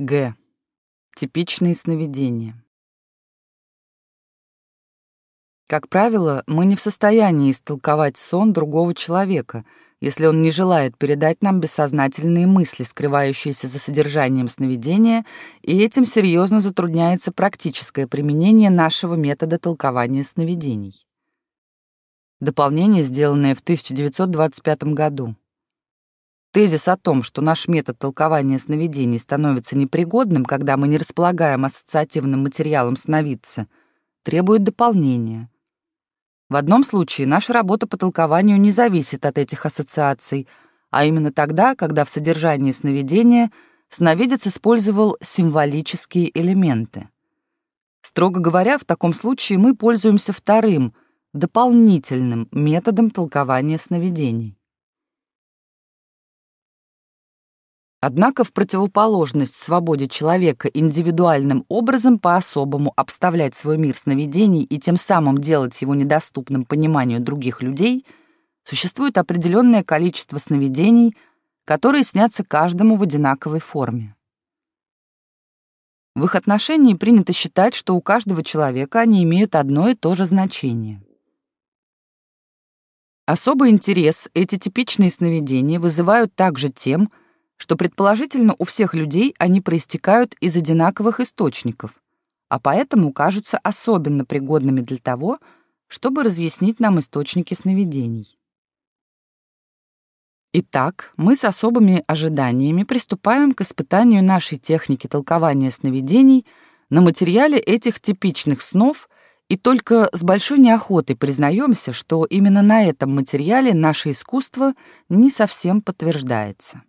Г. Типичные сновидения. Как правило, мы не в состоянии истолковать сон другого человека, если он не желает передать нам бессознательные мысли, скрывающиеся за содержанием сновидения, и этим серьезно затрудняется практическое применение нашего метода толкования сновидений. Дополнение, сделанное в 1925 году. Тезис о том, что наш метод толкования сновидений становится непригодным, когда мы не располагаем ассоциативным материалом сновидца, требует дополнения. В одном случае наша работа по толкованию не зависит от этих ассоциаций, а именно тогда, когда в содержании сновидения сновидец использовал символические элементы. Строго говоря, в таком случае мы пользуемся вторым, дополнительным методом толкования сновидений. Однако в противоположность свободе человека индивидуальным образом по-особому обставлять свой мир сновидений и тем самым делать его недоступным пониманию других людей, существует определенное количество сновидений, которые снятся каждому в одинаковой форме. В их отношении принято считать, что у каждого человека они имеют одно и то же значение. Особый интерес эти типичные сновидения вызывают также тем, что предположительно у всех людей они проистекают из одинаковых источников, а поэтому кажутся особенно пригодными для того, чтобы разъяснить нам источники сновидений. Итак, мы с особыми ожиданиями приступаем к испытанию нашей техники толкования сновидений на материале этих типичных снов и только с большой неохотой признаемся, что именно на этом материале наше искусство не совсем подтверждается.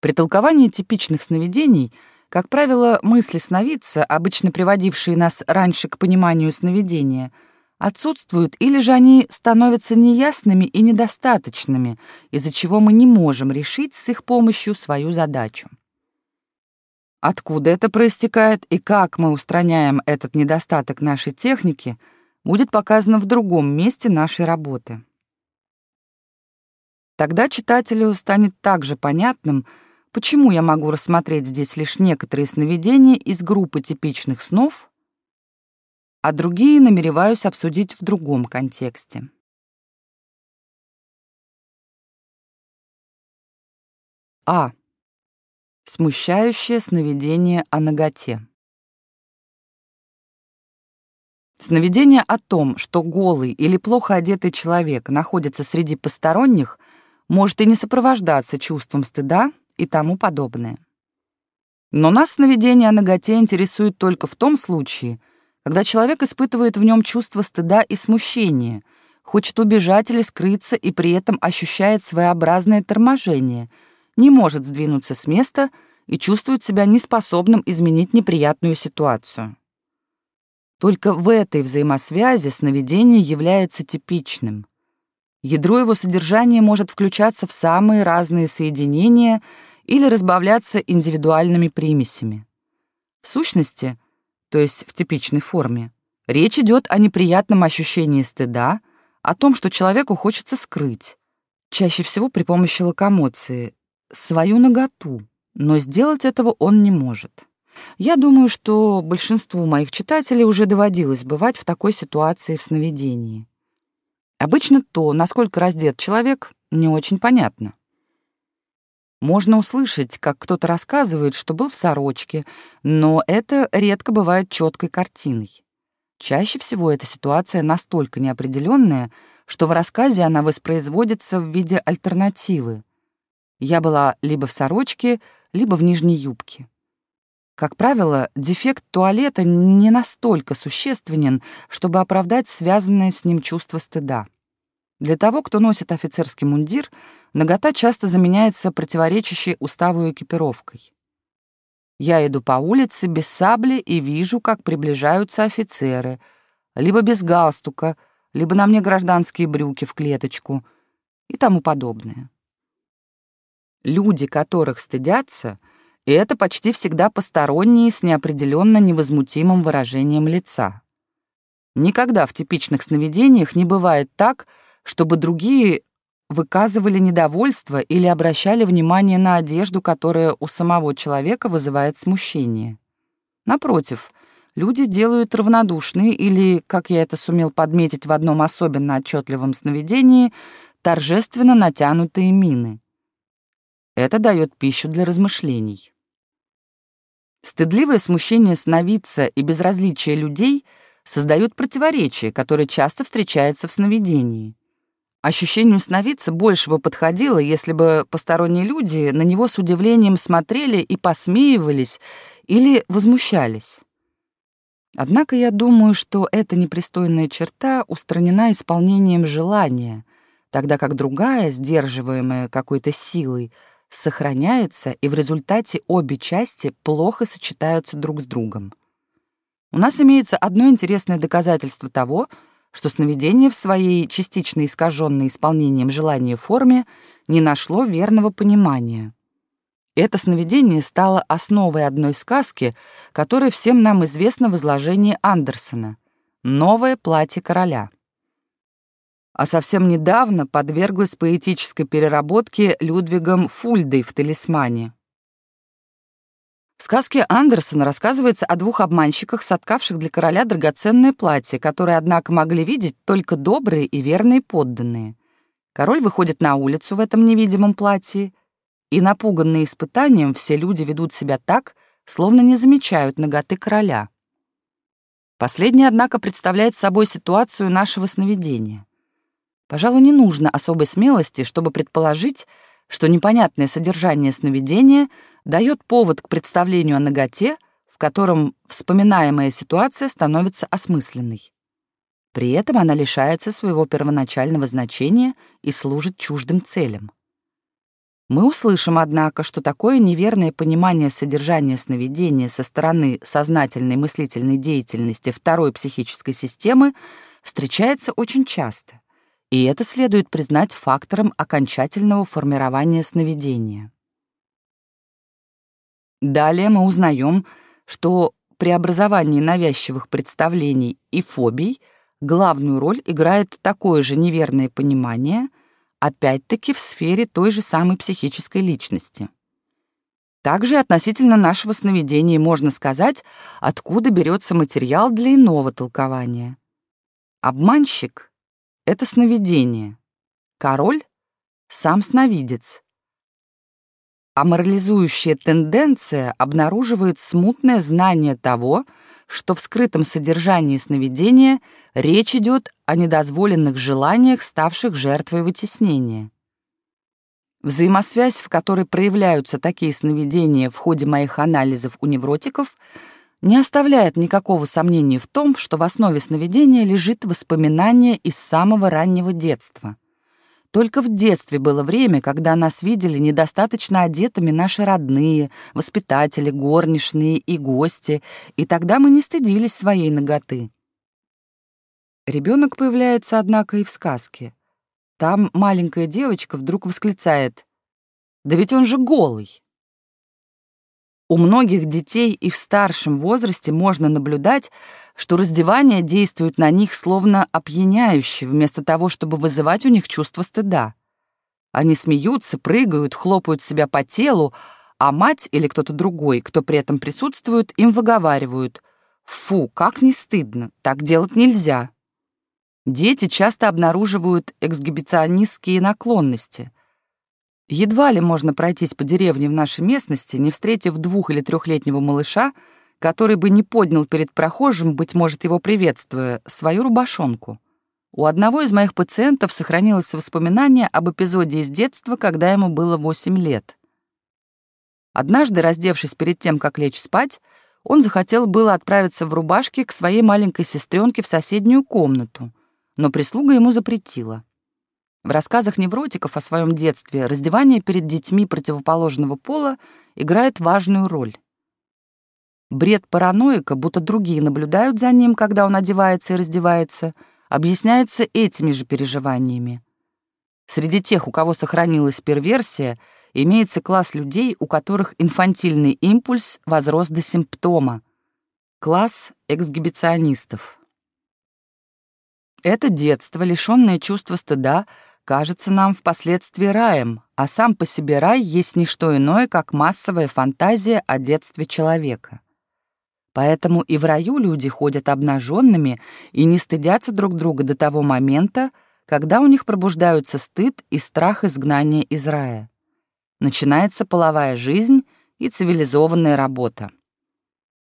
При толковании типичных сновидений, как правило, мысли сновидца, обычно приводившие нас раньше к пониманию сновидения, отсутствуют или же они становятся неясными и недостаточными, из-за чего мы не можем решить с их помощью свою задачу. Откуда это проистекает и как мы устраняем этот недостаток нашей техники, будет показано в другом месте нашей работы. Тогда читателю станет также понятным, Почему я могу рассмотреть здесь лишь некоторые сновидения из группы типичных снов, а другие намереваюсь обсудить в другом контексте? А. Смущающее сновидение о ноготе. Сновидение о том, что голый или плохо одетый человек находится среди посторонних, может и не сопровождаться чувством стыда и тому подобное. Но нас сновидение о ноготе интересует только в том случае, когда человек испытывает в нем чувство стыда и смущения, хочет убежать или скрыться и при этом ощущает своеобразное торможение, не может сдвинуться с места и чувствует себя неспособным изменить неприятную ситуацию. Только в этой взаимосвязи сновидение является типичным. Ядро его содержания может включаться в самые разные соединения или разбавляться индивидуальными примесями. В сущности, то есть в типичной форме, речь идет о неприятном ощущении стыда, о том, что человеку хочется скрыть, чаще всего при помощи локомоции, свою наготу, но сделать этого он не может. Я думаю, что большинству моих читателей уже доводилось бывать в такой ситуации в сновидении. Обычно то, насколько раздет человек, не очень понятно. Можно услышать, как кто-то рассказывает, что был в сорочке, но это редко бывает четкой картиной. Чаще всего эта ситуация настолько неопределенная, что в рассказе она воспроизводится в виде альтернативы. Я была либо в сорочке, либо в нижней юбке. Как правило, дефект туалета не настолько существенен, чтобы оправдать связанное с ним чувство стыда. Для того, кто носит офицерский мундир, нагота часто заменяется противоречащей уставу экипировкой. Я иду по улице без сабли и вижу, как приближаются офицеры, либо без галстука, либо на мне гражданские брюки в клеточку и тому подобное. Люди, которых стыдятся, и это почти всегда посторонние с неопределенно невозмутимым выражением лица. Никогда в типичных сновидениях не бывает так, чтобы другие выказывали недовольство или обращали внимание на одежду, которая у самого человека вызывает смущение. Напротив, люди делают равнодушные или, как я это сумел подметить в одном особенно отчетливом сновидении, торжественно натянутые мины. Это дает пищу для размышлений. Стыдливое смущение сновидца и безразличие людей создают противоречие, которое часто встречается в сновидении. Ощущению сновидца больше бы подходило, если бы посторонние люди на него с удивлением смотрели и посмеивались или возмущались. Однако я думаю, что эта непристойная черта устранена исполнением желания, тогда как другая, сдерживаемая какой-то силой, сохраняется, и в результате обе части плохо сочетаются друг с другом. У нас имеется одно интересное доказательство того, что сновидение в своей частично искаженной исполнением желания форме не нашло верного понимания. Это сновидение стало основой одной сказки, которая всем нам известна в изложении Андерсона «Новое платье короля» а совсем недавно подверглась поэтической переработке Людвигом Фульдой в «Талисмане». В сказке Андерсона рассказывается о двух обманщиках, соткавших для короля драгоценное платье, которое, однако, могли видеть только добрые и верные подданные. Король выходит на улицу в этом невидимом платье, и, напуганные испытанием, все люди ведут себя так, словно не замечают ноготы короля. Последнее, однако, представляет собой ситуацию нашего сновидения. Пожалуй, не нужно особой смелости, чтобы предположить, что непонятное содержание сновидения дает повод к представлению о ноготе, в котором вспоминаемая ситуация становится осмысленной. При этом она лишается своего первоначального значения и служит чуждым целям. Мы услышим, однако, что такое неверное понимание содержания сновидения со стороны сознательной мыслительной деятельности второй психической системы встречается очень часто и это следует признать фактором окончательного формирования сновидения. Далее мы узнаем, что при образовании навязчивых представлений и фобий главную роль играет такое же неверное понимание, опять-таки в сфере той же самой психической личности. Также относительно нашего сновидения можно сказать, откуда берется материал для иного толкования. Обманщик это сновидение. Король — сам сновидец. А морализующая тенденция обнаруживает смутное знание того, что в скрытом содержании сновидения речь идет о недозволенных желаниях, ставших жертвой вытеснения. Взаимосвязь, в которой проявляются такие сновидения в ходе моих анализов у невротиков — не оставляет никакого сомнения в том, что в основе сновидения лежит воспоминание из самого раннего детства. Только в детстве было время, когда нас видели недостаточно одетыми наши родные, воспитатели, горничные и гости, и тогда мы не стыдились своей ноготы. Ребенок появляется, однако, и в сказке. Там маленькая девочка вдруг восклицает «Да ведь он же голый!» У многих детей и в старшем возрасте можно наблюдать, что раздевание действует на них словно опьяняюще, вместо того, чтобы вызывать у них чувство стыда. Они смеются, прыгают, хлопают себя по телу, а мать или кто-то другой, кто при этом присутствует, им выговаривают «Фу, как не стыдно, так делать нельзя». Дети часто обнаруживают эксгибиционистские наклонности. Едва ли можно пройтись по деревне в нашей местности, не встретив двух- или трехлетнего малыша, который бы не поднял перед прохожим, быть может, его приветствуя, свою рубашонку. У одного из моих пациентов сохранилось воспоминание об эпизоде из детства, когда ему было 8 лет. Однажды, раздевшись перед тем, как лечь спать, он захотел было отправиться в рубашке к своей маленькой сестренке в соседнюю комнату, но прислуга ему запретила. В рассказах невротиков о своем детстве раздевание перед детьми противоположного пола играет важную роль. Бред параноика, будто другие наблюдают за ним, когда он одевается и раздевается, объясняется этими же переживаниями. Среди тех, у кого сохранилась перверсия, имеется класс людей, у которых инфантильный импульс возрос до симптома. Класс эксгибиционистов. Это детство, лишённое чувства стыда, кажется нам впоследствии раем, а сам по себе рай есть не что иное, как массовая фантазия о детстве человека. Поэтому и в раю люди ходят обнаженными и не стыдятся друг друга до того момента, когда у них пробуждаются стыд и страх изгнания из рая. Начинается половая жизнь и цивилизованная работа.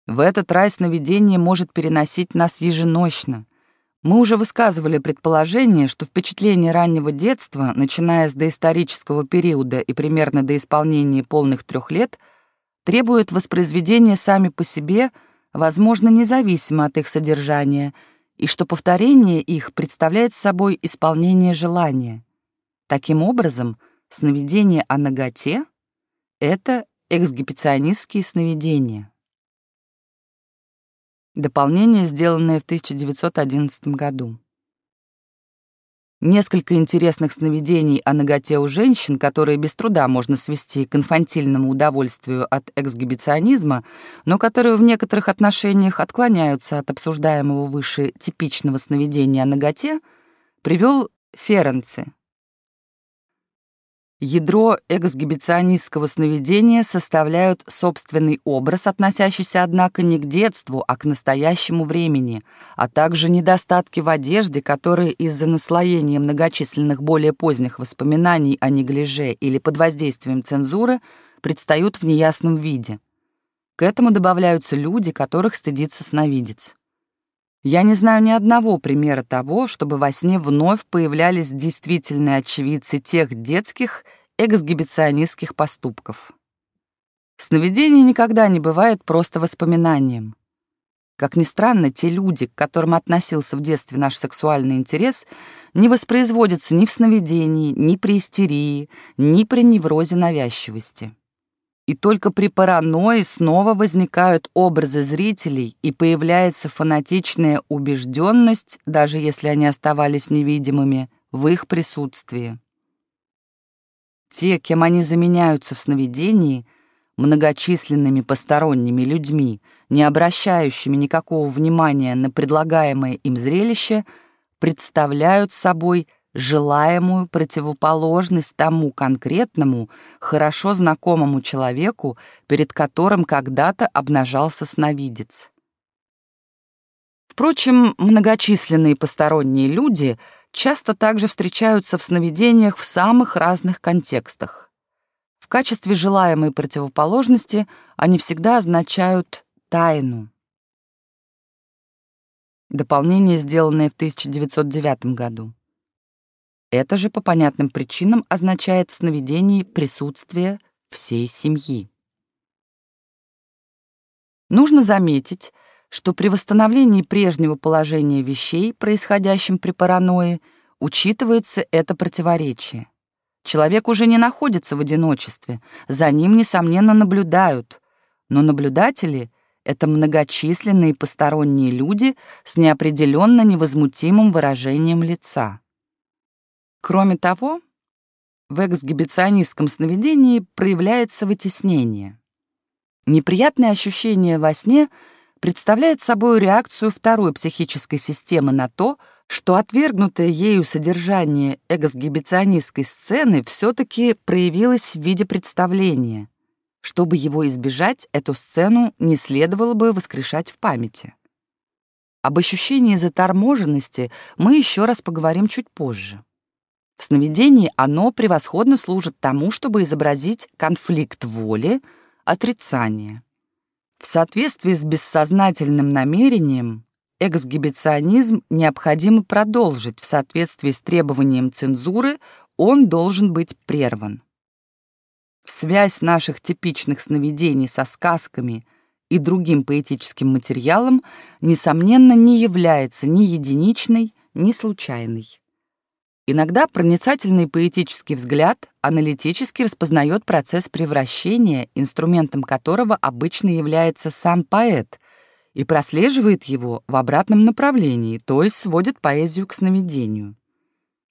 В этот рай сновидение может переносить нас еженочно. Мы уже высказывали предположение, что впечатление раннего детства, начиная с доисторического периода и примерно до исполнения полных трех лет, требуют воспроизведения сами по себе, возможно, независимо от их содержания, и что повторение их представляет собой исполнение желания. Таким образом, сновидение о ноготе — это эксгибиционистские сновидения. Дополнение, сделанное в 1911 году. Несколько интересных сновидений о ноготе у женщин, которые без труда можно свести к инфантильному удовольствию от эксгибиционизма, но которые в некоторых отношениях отклоняются от обсуждаемого выше типичного сновидения о ноготе, привел Ференци Ядро эксгибиционистского сновидения составляют собственный образ, относящийся, однако, не к детству, а к настоящему времени, а также недостатки в одежде, которые из-за наслоения многочисленных более поздних воспоминаний о неглиже или под воздействием цензуры предстают в неясном виде. К этому добавляются люди, которых стыдится сновидец. Я не знаю ни одного примера того, чтобы во сне вновь появлялись действительные очевидцы тех детских эксгибиционистских поступков. Сновидение никогда не бывает просто воспоминанием. Как ни странно, те люди, к которым относился в детстве наш сексуальный интерес, не воспроизводятся ни в сновидении, ни при истерии, ни при неврозе навязчивости. И только при паранойи снова возникают образы зрителей и появляется фанатичная убежденность, даже если они оставались невидимыми, в их присутствии. Те, кем они заменяются в сновидении, многочисленными посторонними людьми, не обращающими никакого внимания на предлагаемое им зрелище, представляют собой – желаемую противоположность тому конкретному, хорошо знакомому человеку, перед которым когда-то обнажался сновидец. Впрочем, многочисленные посторонние люди часто также встречаются в сновидениях в самых разных контекстах. В качестве желаемой противоположности они всегда означают тайну. Дополнение, сделанное в 1909 году. Это же по понятным причинам означает в сновидении присутствие всей семьи. Нужно заметить, что при восстановлении прежнего положения вещей, происходящем при паранойи, учитывается это противоречие. Человек уже не находится в одиночестве, за ним, несомненно, наблюдают, но наблюдатели — это многочисленные посторонние люди с неопределенно невозмутимым выражением лица. Кроме того, в эксгибиционистском сновидении проявляется вытеснение. Неприятное ощущение во сне представляет собой реакцию второй психической системы на то, что отвергнутое ею содержание эксгибиционистской сцены все-таки проявилось в виде представления. Чтобы его избежать, эту сцену не следовало бы воскрешать в памяти. Об ощущении заторможенности мы еще раз поговорим чуть позже. В сновидении оно превосходно служит тому, чтобы изобразить конфликт воли, отрицание. В соответствии с бессознательным намерением эксгибиционизм необходимо продолжить в соответствии с требованием цензуры, он должен быть прерван. Связь наших типичных сновидений со сказками и другим поэтическим материалом, несомненно, не является ни единичной, ни случайной. Иногда проницательный поэтический взгляд аналитически распознает процесс превращения, инструментом которого обычно является сам поэт, и прослеживает его в обратном направлении, то есть сводит поэзию к сновидению.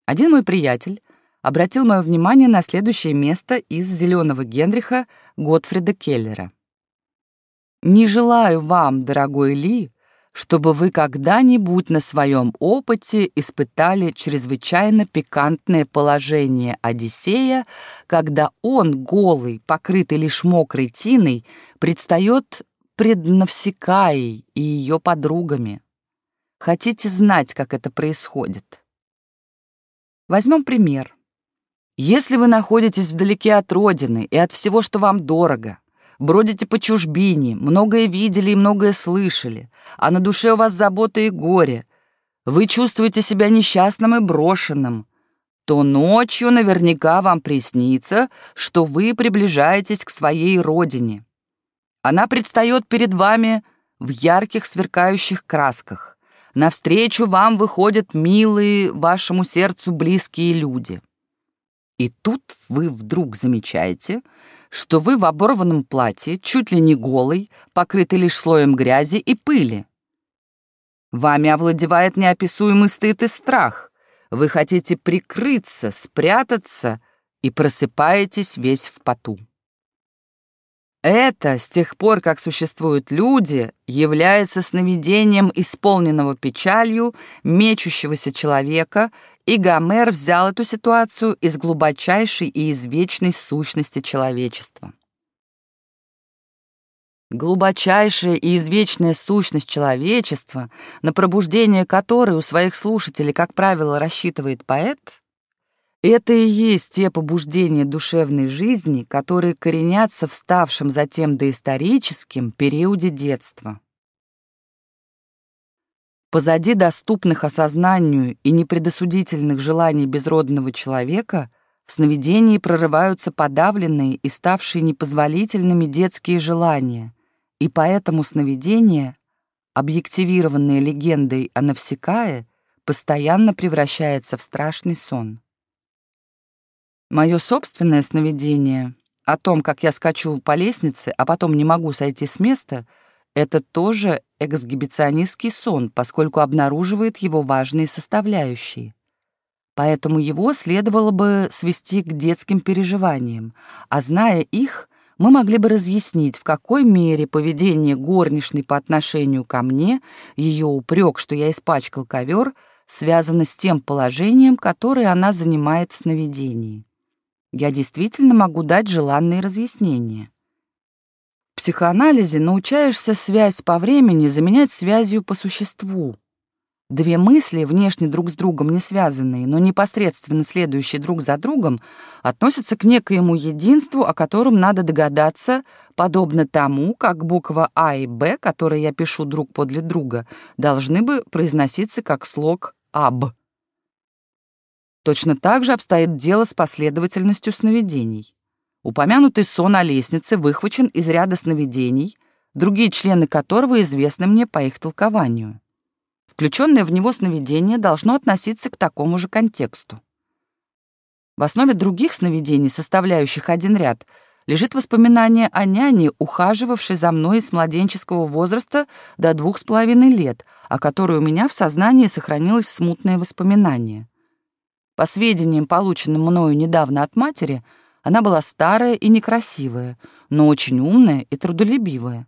Один мой приятель обратил мое внимание на следующее место из «Зеленого Генриха» Готфрида Келлера. «Не желаю вам, дорогой Ли, чтобы вы когда-нибудь на своем опыте испытали чрезвычайно пикантное положение Одиссея, когда он, голый, покрытый лишь мокрой тиной, предстает пред Навсекаей и ее подругами. Хотите знать, как это происходит? Возьмем пример. Если вы находитесь вдалеке от родины и от всего, что вам дорого, бродите по чужбине, многое видели и многое слышали, а на душе у вас забота и горе, вы чувствуете себя несчастным и брошенным, то ночью наверняка вам приснится, что вы приближаетесь к своей родине. Она предстает перед вами в ярких сверкающих красках. Навстречу вам выходят милые вашему сердцу близкие люди. И тут вы вдруг замечаете, что вы в оборванном платье, чуть ли не голый, покрытый лишь слоем грязи и пыли. Вами овладевает неописуемый стыд и страх. Вы хотите прикрыться, спрятаться и просыпаетесь весь в поту. Это, с тех пор, как существуют люди, является сновидением исполненного печалью, мечущегося человека, и Гомер взял эту ситуацию из глубочайшей и извечной сущности человечества. Глубочайшая и извечная сущность человечества, на пробуждение которой у своих слушателей, как правило, рассчитывает поэт, это и есть те побуждения душевной жизни, которые коренятся в ставшем затем доисторическим периоде детства. Позади доступных осознанию и непредосудительных желаний безродного человека в сновидении прорываются подавленные и ставшие непозволительными детские желания, и поэтому сновидение, объективированное легендой о Навсекае, постоянно превращается в страшный сон. Мое собственное сновидение о том, как я скачу по лестнице, а потом не могу сойти с места — это тоже эксгибиционистский сон, поскольку обнаруживает его важные составляющие. Поэтому его следовало бы свести к детским переживаниям, а зная их, мы могли бы разъяснить, в какой мере поведение горничной по отношению ко мне, ее упрек, что я испачкал ковер, связано с тем положением, которое она занимает в сновидении. Я действительно могу дать желанные разъяснения. Психоанализе научаешься связь по времени заменять связью по существу. Две мысли, внешне друг с другом не связанные, но непосредственно следующие друг за другом, относятся к некоему единству, о котором надо догадаться, подобно тому, как буква А и Б, которые я пишу друг подле друга, должны бы произноситься как слог «аб». Точно так же обстоит дело с последовательностью сновидений. Упомянутый сон о лестнице выхвачен из ряда сновидений, другие члены которого известны мне по их толкованию. Включенное в него сновидение должно относиться к такому же контексту. В основе других сновидений, составляющих один ряд, лежит воспоминание о няне, ухаживавшей за мной с младенческого возраста до двух с половиной лет, о которой у меня в сознании сохранилось смутное воспоминание. По сведениям, полученным мною недавно от матери, она была старая и некрасивая, но очень умная и трудолюбивая.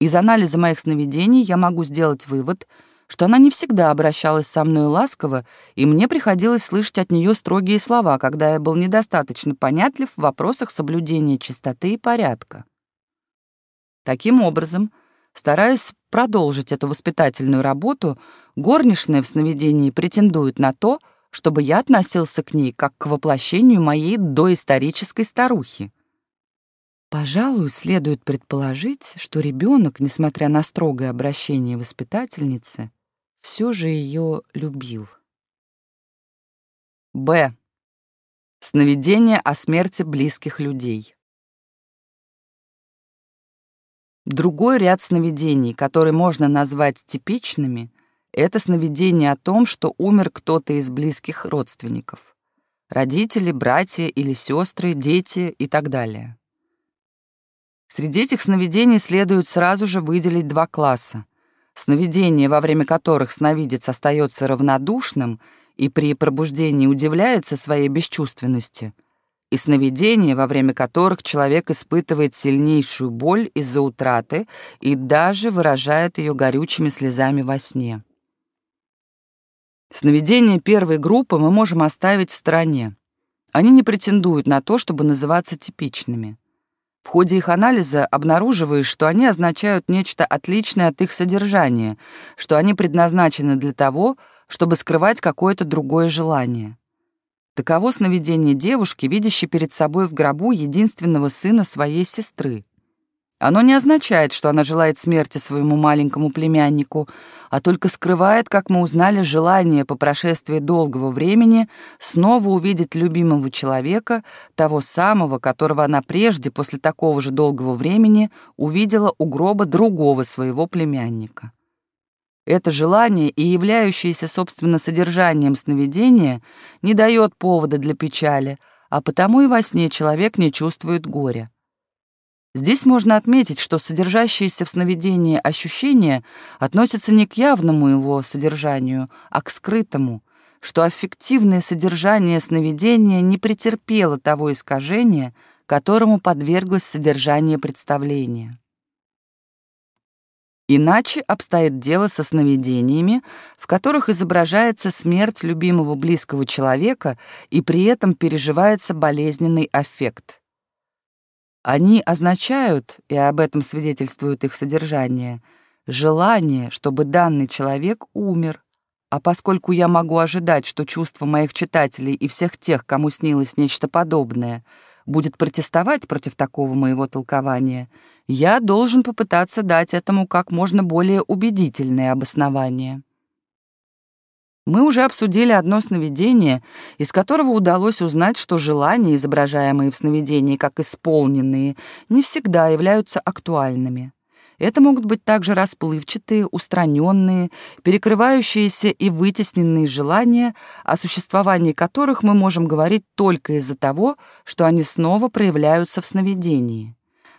Из анализа моих сновидений я могу сделать вывод, что она не всегда обращалась со мной ласково, и мне приходилось слышать от нее строгие слова, когда я был недостаточно понятлив в вопросах соблюдения чистоты и порядка. Таким образом, стараясь продолжить эту воспитательную работу, горничная в сновидении претендует на то, чтобы я относился к ней как к воплощению моей доисторической старухи. Пожалуй, следует предположить, что ребенок, несмотря на строгое обращение воспитательницы, все же ее любил. Б. Сновидение о смерти близких людей. Другой ряд сновидений, которые можно назвать типичными — это сновидение о том, что умер кто-то из близких родственников. Родители, братья или сестры, дети и так далее. Среди этих сновидений следует сразу же выделить два класса. Сновидения, во время которых сновидец остается равнодушным и при пробуждении удивляется своей бесчувственности, и сновидения, во время которых человек испытывает сильнейшую боль из-за утраты и даже выражает ее горючими слезами во сне. Сновидения первой группы мы можем оставить в стороне. Они не претендуют на то, чтобы называться типичными. В ходе их анализа обнаруживаешь, что они означают нечто отличное от их содержания, что они предназначены для того, чтобы скрывать какое-то другое желание. Таково сновидение девушки, видящей перед собой в гробу единственного сына своей сестры. Оно не означает, что она желает смерти своему маленькому племяннику, а только скрывает, как мы узнали, желание по прошествии долгого времени снова увидеть любимого человека, того самого, которого она прежде, после такого же долгого времени, увидела у гроба другого своего племянника. Это желание и являющееся, собственно, содержанием сновидения не дает повода для печали, а потому и во сне человек не чувствует горя. Здесь можно отметить, что содержащиеся в сновидении ощущения относятся не к явному его содержанию, а к скрытому, что аффективное содержание сновидения не претерпело того искажения, которому подверглось содержание представления. Иначе обстоит дело со сновидениями, в которых изображается смерть любимого близкого человека и при этом переживается болезненный аффект. Они означают, и об этом свидетельствует их содержание, желание, чтобы данный человек умер. А поскольку я могу ожидать, что чувства моих читателей и всех тех, кому снилось нечто подобное, будет протестовать против такого моего толкования, я должен попытаться дать этому как можно более убедительное обоснование. Мы уже обсудили одно сновидение, из которого удалось узнать, что желания, изображаемые в сновидении как исполненные, не всегда являются актуальными. Это могут быть также расплывчатые, устраненные, перекрывающиеся и вытесненные желания, о существовании которых мы можем говорить только из-за того, что они снова проявляются в сновидении.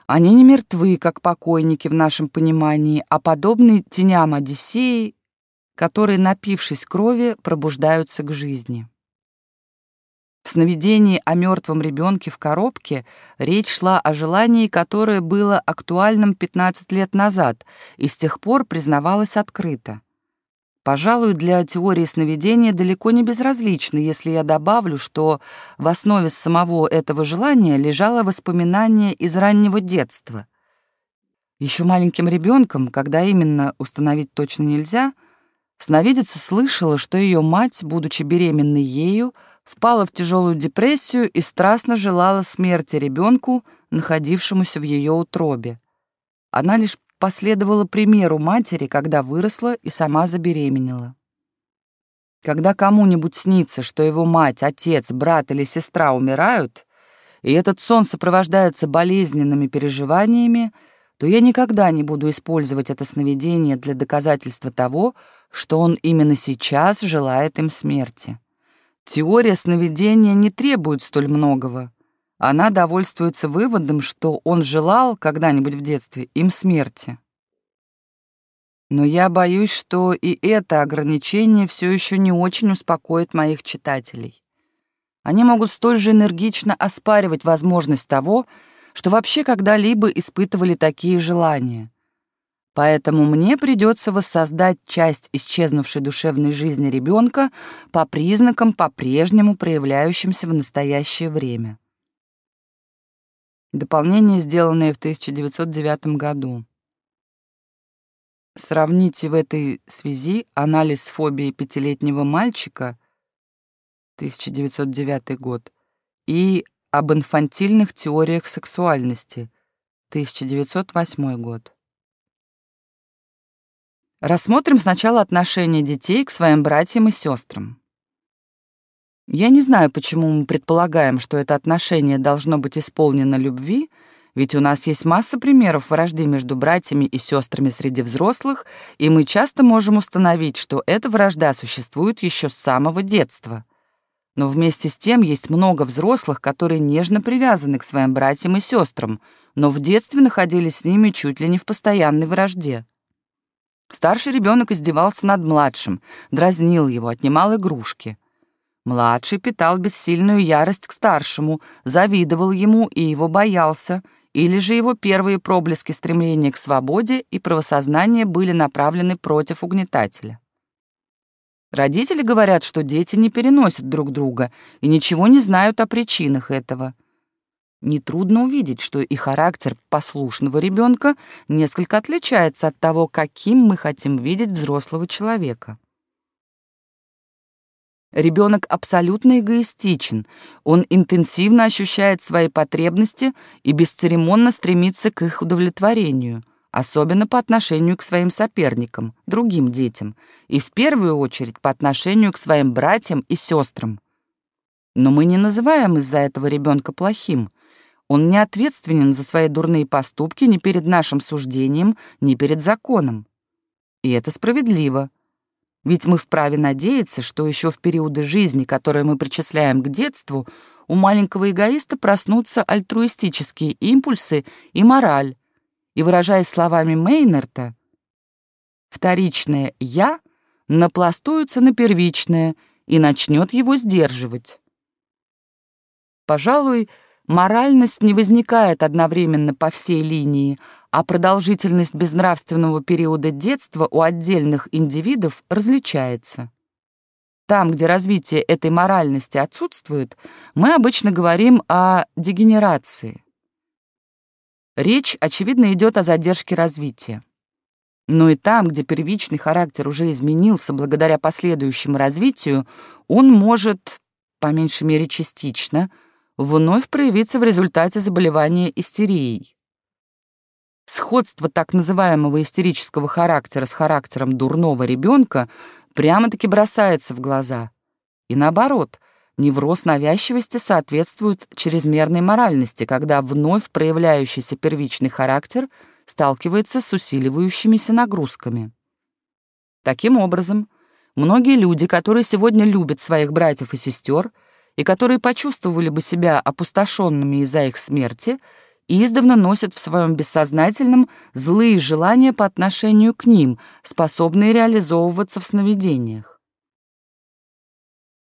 Они не мертвы, как покойники в нашем понимании, а подобны теням Одиссеи которые, напившись крови, пробуждаются к жизни. В сновидении о мертвом ребенке в коробке речь шла о желании, которое было актуальным 15 лет назад и с тех пор признавалось открыто. Пожалуй, для теории сновидения далеко не безразлично, если я добавлю, что в основе самого этого желания лежало воспоминание из раннего детства. Еще маленьким ребенком, когда именно установить точно нельзя, Сновидица слышала, что ее мать, будучи беременной ею, впала в тяжелую депрессию и страстно желала смерти ребенку, находившемуся в ее утробе. Она лишь последовала примеру матери, когда выросла и сама забеременела. Когда кому-нибудь снится, что его мать, отец, брат или сестра умирают, и этот сон сопровождается болезненными переживаниями, то я никогда не буду использовать это сновидение для доказательства того, что он именно сейчас желает им смерти. Теория сновидения не требует столь многого. Она довольствуется выводом, что он желал когда-нибудь в детстве им смерти. Но я боюсь, что и это ограничение все еще не очень успокоит моих читателей. Они могут столь же энергично оспаривать возможность того, что вообще когда-либо испытывали такие желания. Поэтому мне придется воссоздать часть исчезнувшей душевной жизни ребенка по признакам, по-прежнему проявляющимся в настоящее время. Дополнение, сделанное в 1909 году. Сравните в этой связи анализ фобии пятилетнего мальчика 1909 год и об инфантильных теориях сексуальности 1908 год. Рассмотрим сначала отношение детей к своим братьям и сестрам. Я не знаю, почему мы предполагаем, что это отношение должно быть исполнено любви, ведь у нас есть масса примеров вражды между братьями и сестрами среди взрослых, и мы часто можем установить, что эта вражда существует еще с самого детства. Но вместе с тем есть много взрослых, которые нежно привязаны к своим братьям и сестрам, но в детстве находились с ними чуть ли не в постоянной вражде. Старший ребенок издевался над младшим, дразнил его, отнимал игрушки. Младший питал бессильную ярость к старшему, завидовал ему и его боялся, или же его первые проблески стремления к свободе и правосознания были направлены против угнетателя. Родители говорят, что дети не переносят друг друга и ничего не знают о причинах этого. Нетрудно увидеть, что и характер послушного ребенка несколько отличается от того, каким мы хотим видеть взрослого человека. Ребенок абсолютно эгоистичен, он интенсивно ощущает свои потребности и бесцеремонно стремится к их удовлетворению, особенно по отношению к своим соперникам, другим детям, и в первую очередь по отношению к своим братьям и сестрам. Но мы не называем из-за этого ребенка плохим. Он не ответственен за свои дурные поступки ни перед нашим суждением, ни перед законом. И это справедливо. Ведь мы вправе надеяться, что еще в периоды жизни, которые мы причисляем к детству, у маленького эгоиста проснутся альтруистические импульсы и мораль. И, выражаясь словами Мейнерта, вторичное «я» напластуется на первичное и начнет его сдерживать. Пожалуй, моральность не возникает одновременно по всей линии, а продолжительность безнравственного периода детства у отдельных индивидов различается. Там, где развитие этой моральности отсутствует, мы обычно говорим о дегенерации. Речь, очевидно, идет о задержке развития. Но и там, где первичный характер уже изменился благодаря последующему развитию, он может, по меньшей мере частично, вновь проявиться в результате заболевания истерией. Сходство так называемого истерического характера с характером дурного ребенка прямо-таки бросается в глаза. И наоборот, невроз навязчивости соответствует чрезмерной моральности, когда вновь проявляющийся первичный характер сталкивается с усиливающимися нагрузками. Таким образом, многие люди, которые сегодня любят своих братьев и сестер, и которые почувствовали бы себя опустошенными из-за их смерти — издавна носят в своем бессознательном злые желания по отношению к ним, способные реализовываться в сновидениях.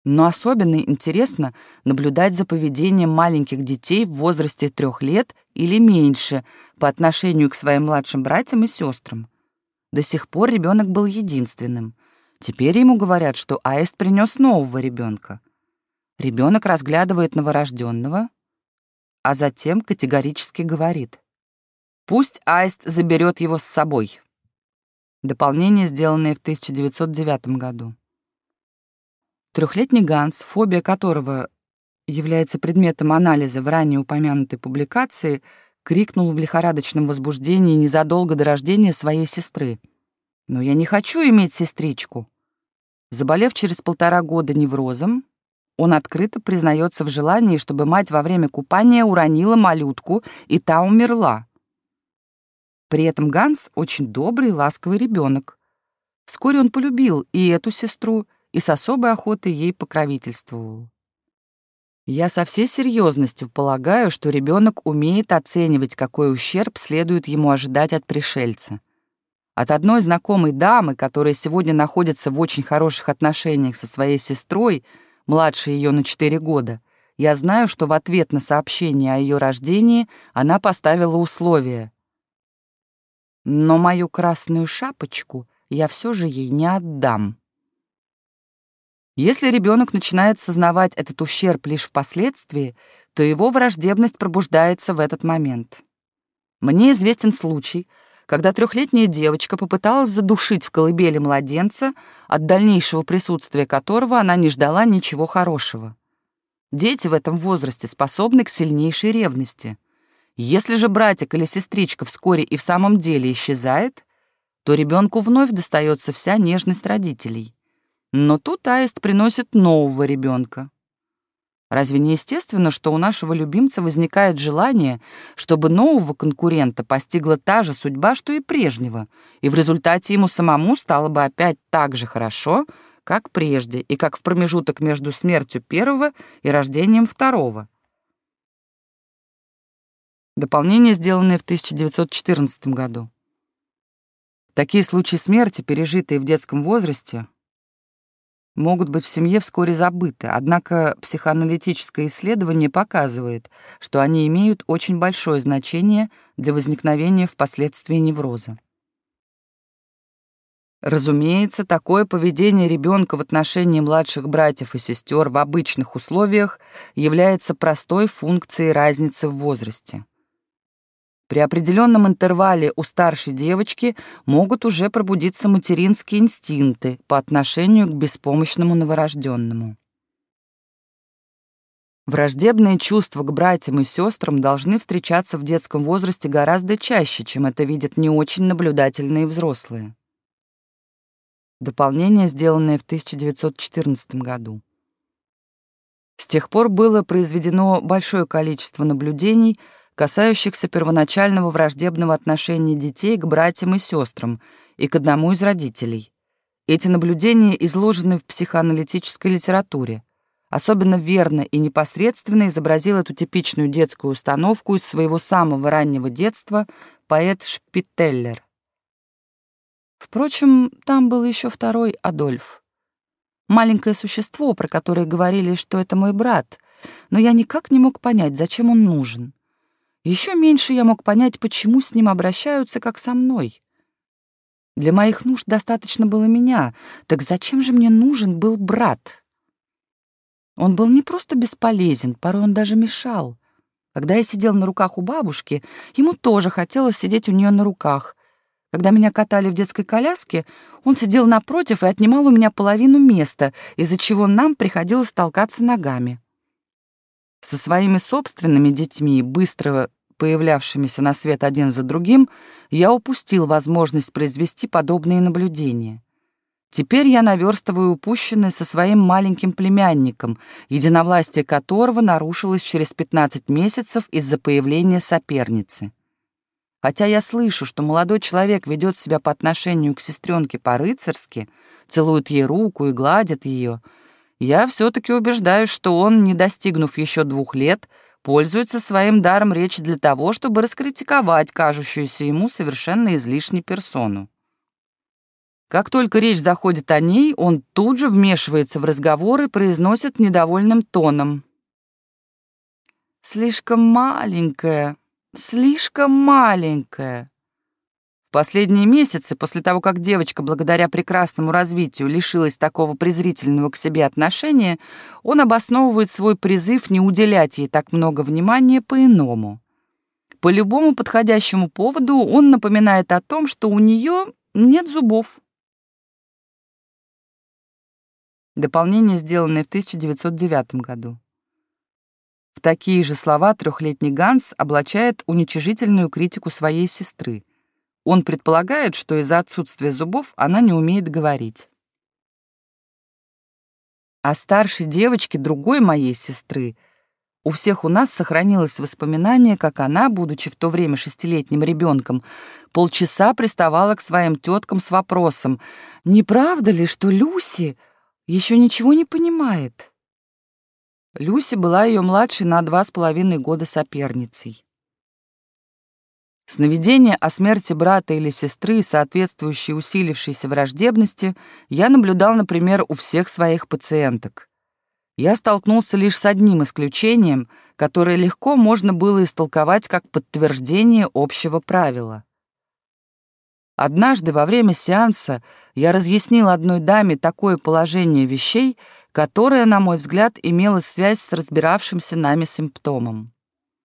Но особенно интересно наблюдать за поведением маленьких детей в возрасте трех лет или меньше по отношению к своим младшим братьям и сестрам. До сих пор ребенок был единственным. Теперь ему говорят, что аист принес нового ребенка. Ребенок разглядывает новорожденного, а затем категорически говорит. Пусть Аист заберет его с собой. Дополнение, сделанное в 1909 году. Трехлетний Ганс, фобия которого является предметом анализа в ранее упомянутой публикации, крикнул в лихорадочном возбуждении незадолго до рождения своей сестры. «Но я не хочу иметь сестричку». Заболев через полтора года неврозом, он открыто признается в желании, чтобы мать во время купания уронила малютку, и та умерла. При этом Ганс очень добрый, ласковый ребенок. Вскоре он полюбил и эту сестру, и с особой охотой ей покровительствовал. Я со всей серьезностью полагаю, что ребенок умеет оценивать, какой ущерб следует ему ожидать от пришельца. От одной знакомой дамы, которая сегодня находится в очень хороших отношениях со своей сестрой, младше ее на 4 года, я знаю, что в ответ на сообщение о ее рождении она поставила условие. Но мою красную шапочку я все же ей не отдам. Если ребенок начинает сознавать этот ущерб лишь впоследствии, то его враждебность пробуждается в этот момент. Мне известен случай, когда трехлетняя девочка попыталась задушить в колыбели младенца, от дальнейшего присутствия которого она не ждала ничего хорошего. Дети в этом возрасте способны к сильнейшей ревности. Если же братик или сестричка вскоре и в самом деле исчезает, то ребенку вновь достается вся нежность родителей. Но тут аист приносит нового ребенка. Разве не естественно, что у нашего любимца возникает желание, чтобы нового конкурента постигла та же судьба, что и прежнего, и в результате ему самому стало бы опять так же хорошо, как прежде, и как в промежуток между смертью первого и рождением второго? Дополнение, сделанное в 1914 году. Такие случаи смерти, пережитые в детском возрасте, могут быть в семье вскоре забыты, однако психоаналитическое исследование показывает, что они имеют очень большое значение для возникновения впоследствии невроза. Разумеется, такое поведение ребенка в отношении младших братьев и сестер в обычных условиях является простой функцией разницы в возрасте. При определенном интервале у старшей девочки могут уже пробудиться материнские инстинкты по отношению к беспомощному новорожденному. Враждебные чувства к братьям и сестрам должны встречаться в детском возрасте гораздо чаще, чем это видят не очень наблюдательные взрослые. Дополнение, сделанное в 1914 году. С тех пор было произведено большое количество наблюдений, касающихся первоначального враждебного отношения детей к братьям и сестрам и к одному из родителей. Эти наблюдения изложены в психоаналитической литературе. Особенно верно и непосредственно изобразил эту типичную детскую установку из своего самого раннего детства поэт Шпителлер. Впрочем, там был еще второй Адольф. Маленькое существо, про которое говорили, что это мой брат, но я никак не мог понять, зачем он нужен. Еще меньше я мог понять, почему с ним обращаются, как со мной. Для моих нужд достаточно было меня, так зачем же мне нужен был брат? Он был не просто бесполезен, порой он даже мешал. Когда я сидел на руках у бабушки, ему тоже хотелось сидеть у нее на руках, когда меня катали в детской коляске, он сидел напротив и отнимал у меня половину места, из-за чего нам приходилось толкаться ногами. Со своими собственными детьми, быстро появлявшимися на свет один за другим, я упустил возможность произвести подобные наблюдения. Теперь я наверстываю упущенное со своим маленьким племянником, единовластие которого нарушилось через 15 месяцев из-за появления соперницы. Хотя я слышу, что молодой человек ведет себя по отношению к сестренке по-рыцарски, целует ей руку и гладит ее, я все-таки убеждаюсь, что он, не достигнув еще двух лет, пользуется своим даром речи для того, чтобы раскритиковать кажущуюся ему совершенно излишней персону. Как только речь заходит о ней, он тут же вмешивается в разговор и произносит недовольным тоном. «Слишком маленькая, слишком маленькая. Последние месяцы, после того, как девочка благодаря прекрасному развитию лишилась такого презрительного к себе отношения, он обосновывает свой призыв не уделять ей так много внимания по-иному. По любому подходящему поводу он напоминает о том, что у нее нет зубов. Дополнение, сделанное в 1909 году. В такие же слова трехлетний Ганс облачает уничижительную критику своей сестры. Он предполагает, что из-за отсутствия зубов она не умеет говорить. О старшей девочке другой моей сестры у всех у нас сохранилось воспоминание, как она, будучи в то время шестилетним ребенком, полчаса приставала к своим теткам с вопросом, «Не правда ли, что Люси еще ничего не понимает?» Люси была ее младшей на два с половиной года соперницей. Сновидения о смерти брата или сестры и соответствующей усилившейся враждебности я наблюдал, например, у всех своих пациенток. Я столкнулся лишь с одним исключением, которое легко можно было истолковать как подтверждение общего правила. Однажды во время сеанса я разъяснил одной даме такое положение вещей, которое, на мой взгляд, имело связь с разбиравшимся нами симптомом.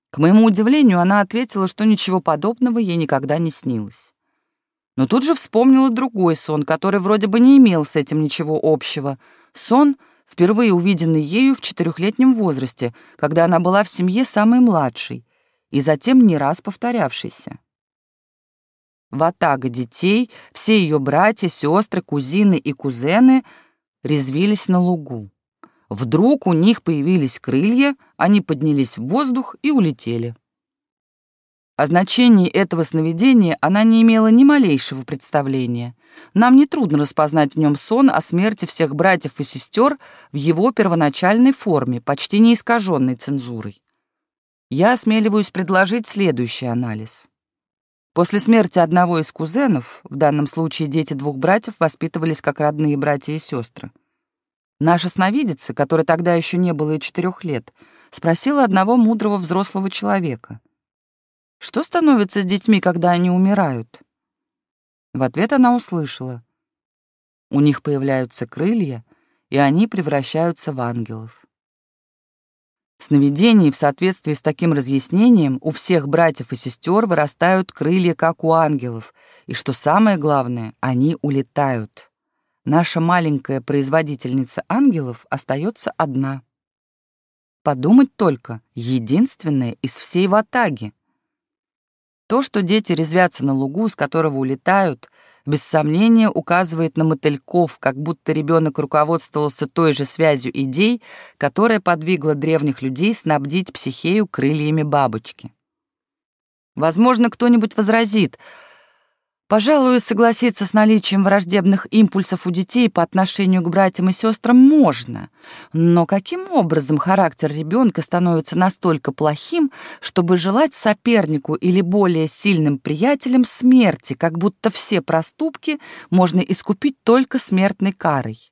К моему удивлению, она ответила, что ничего подобного ей никогда не снилось. Но тут же вспомнила другой сон, который вроде бы не имел с этим ничего общего. Сон, впервые увиденный ею в четырехлетнем возрасте, когда она была в семье самой младшей, и затем не раз повторявшийся. Ватага детей, все ее братья, сестры, кузины и кузены резвились на лугу. Вдруг у них появились крылья, они поднялись в воздух и улетели. О значении этого сновидения она не имела ни малейшего представления. Нам нетрудно распознать в нем сон о смерти всех братьев и сестер в его первоначальной форме, почти не искаженной цензурой. Я осмеливаюсь предложить следующий анализ. После смерти одного из кузенов, в данном случае дети двух братьев воспитывались как родные братья и сестры, Наша сновидица, которой тогда еще не было и четырех лет, спросила одного мудрого взрослого человека. «Что становится с детьми, когда они умирают?» В ответ она услышала. У них появляются крылья, и они превращаются в ангелов. В сновидении в соответствии с таким разъяснением у всех братьев и сестер вырастают крылья, как у ангелов, и, что самое главное, они улетают. Наша маленькая производительница ангелов остается одна. Подумать только, единственная из всей ватаги. То, что дети резвятся на лугу, с которого улетают, без сомнения указывает на мотыльков, как будто ребенок руководствовался той же связью идей, которая подвигла древних людей снабдить психею крыльями бабочки. Возможно, кто-нибудь возразит — Пожалуй, согласиться с наличием враждебных импульсов у детей по отношению к братьям и сестрам можно. Но каким образом характер ребенка становится настолько плохим, чтобы желать сопернику или более сильным приятелям смерти, как будто все проступки можно искупить только смертной карой?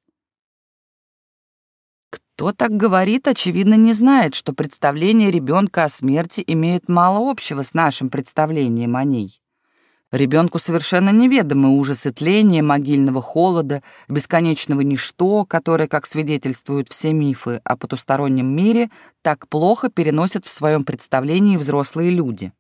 Кто так говорит, очевидно, не знает, что представление ребенка о смерти имеет мало общего с нашим представлением о ней. Ребенку совершенно неведомы ужасы тления, могильного холода, бесконечного ничто, которое, как свидетельствуют все мифы о потустороннем мире, так плохо переносят в своем представлении взрослые люди.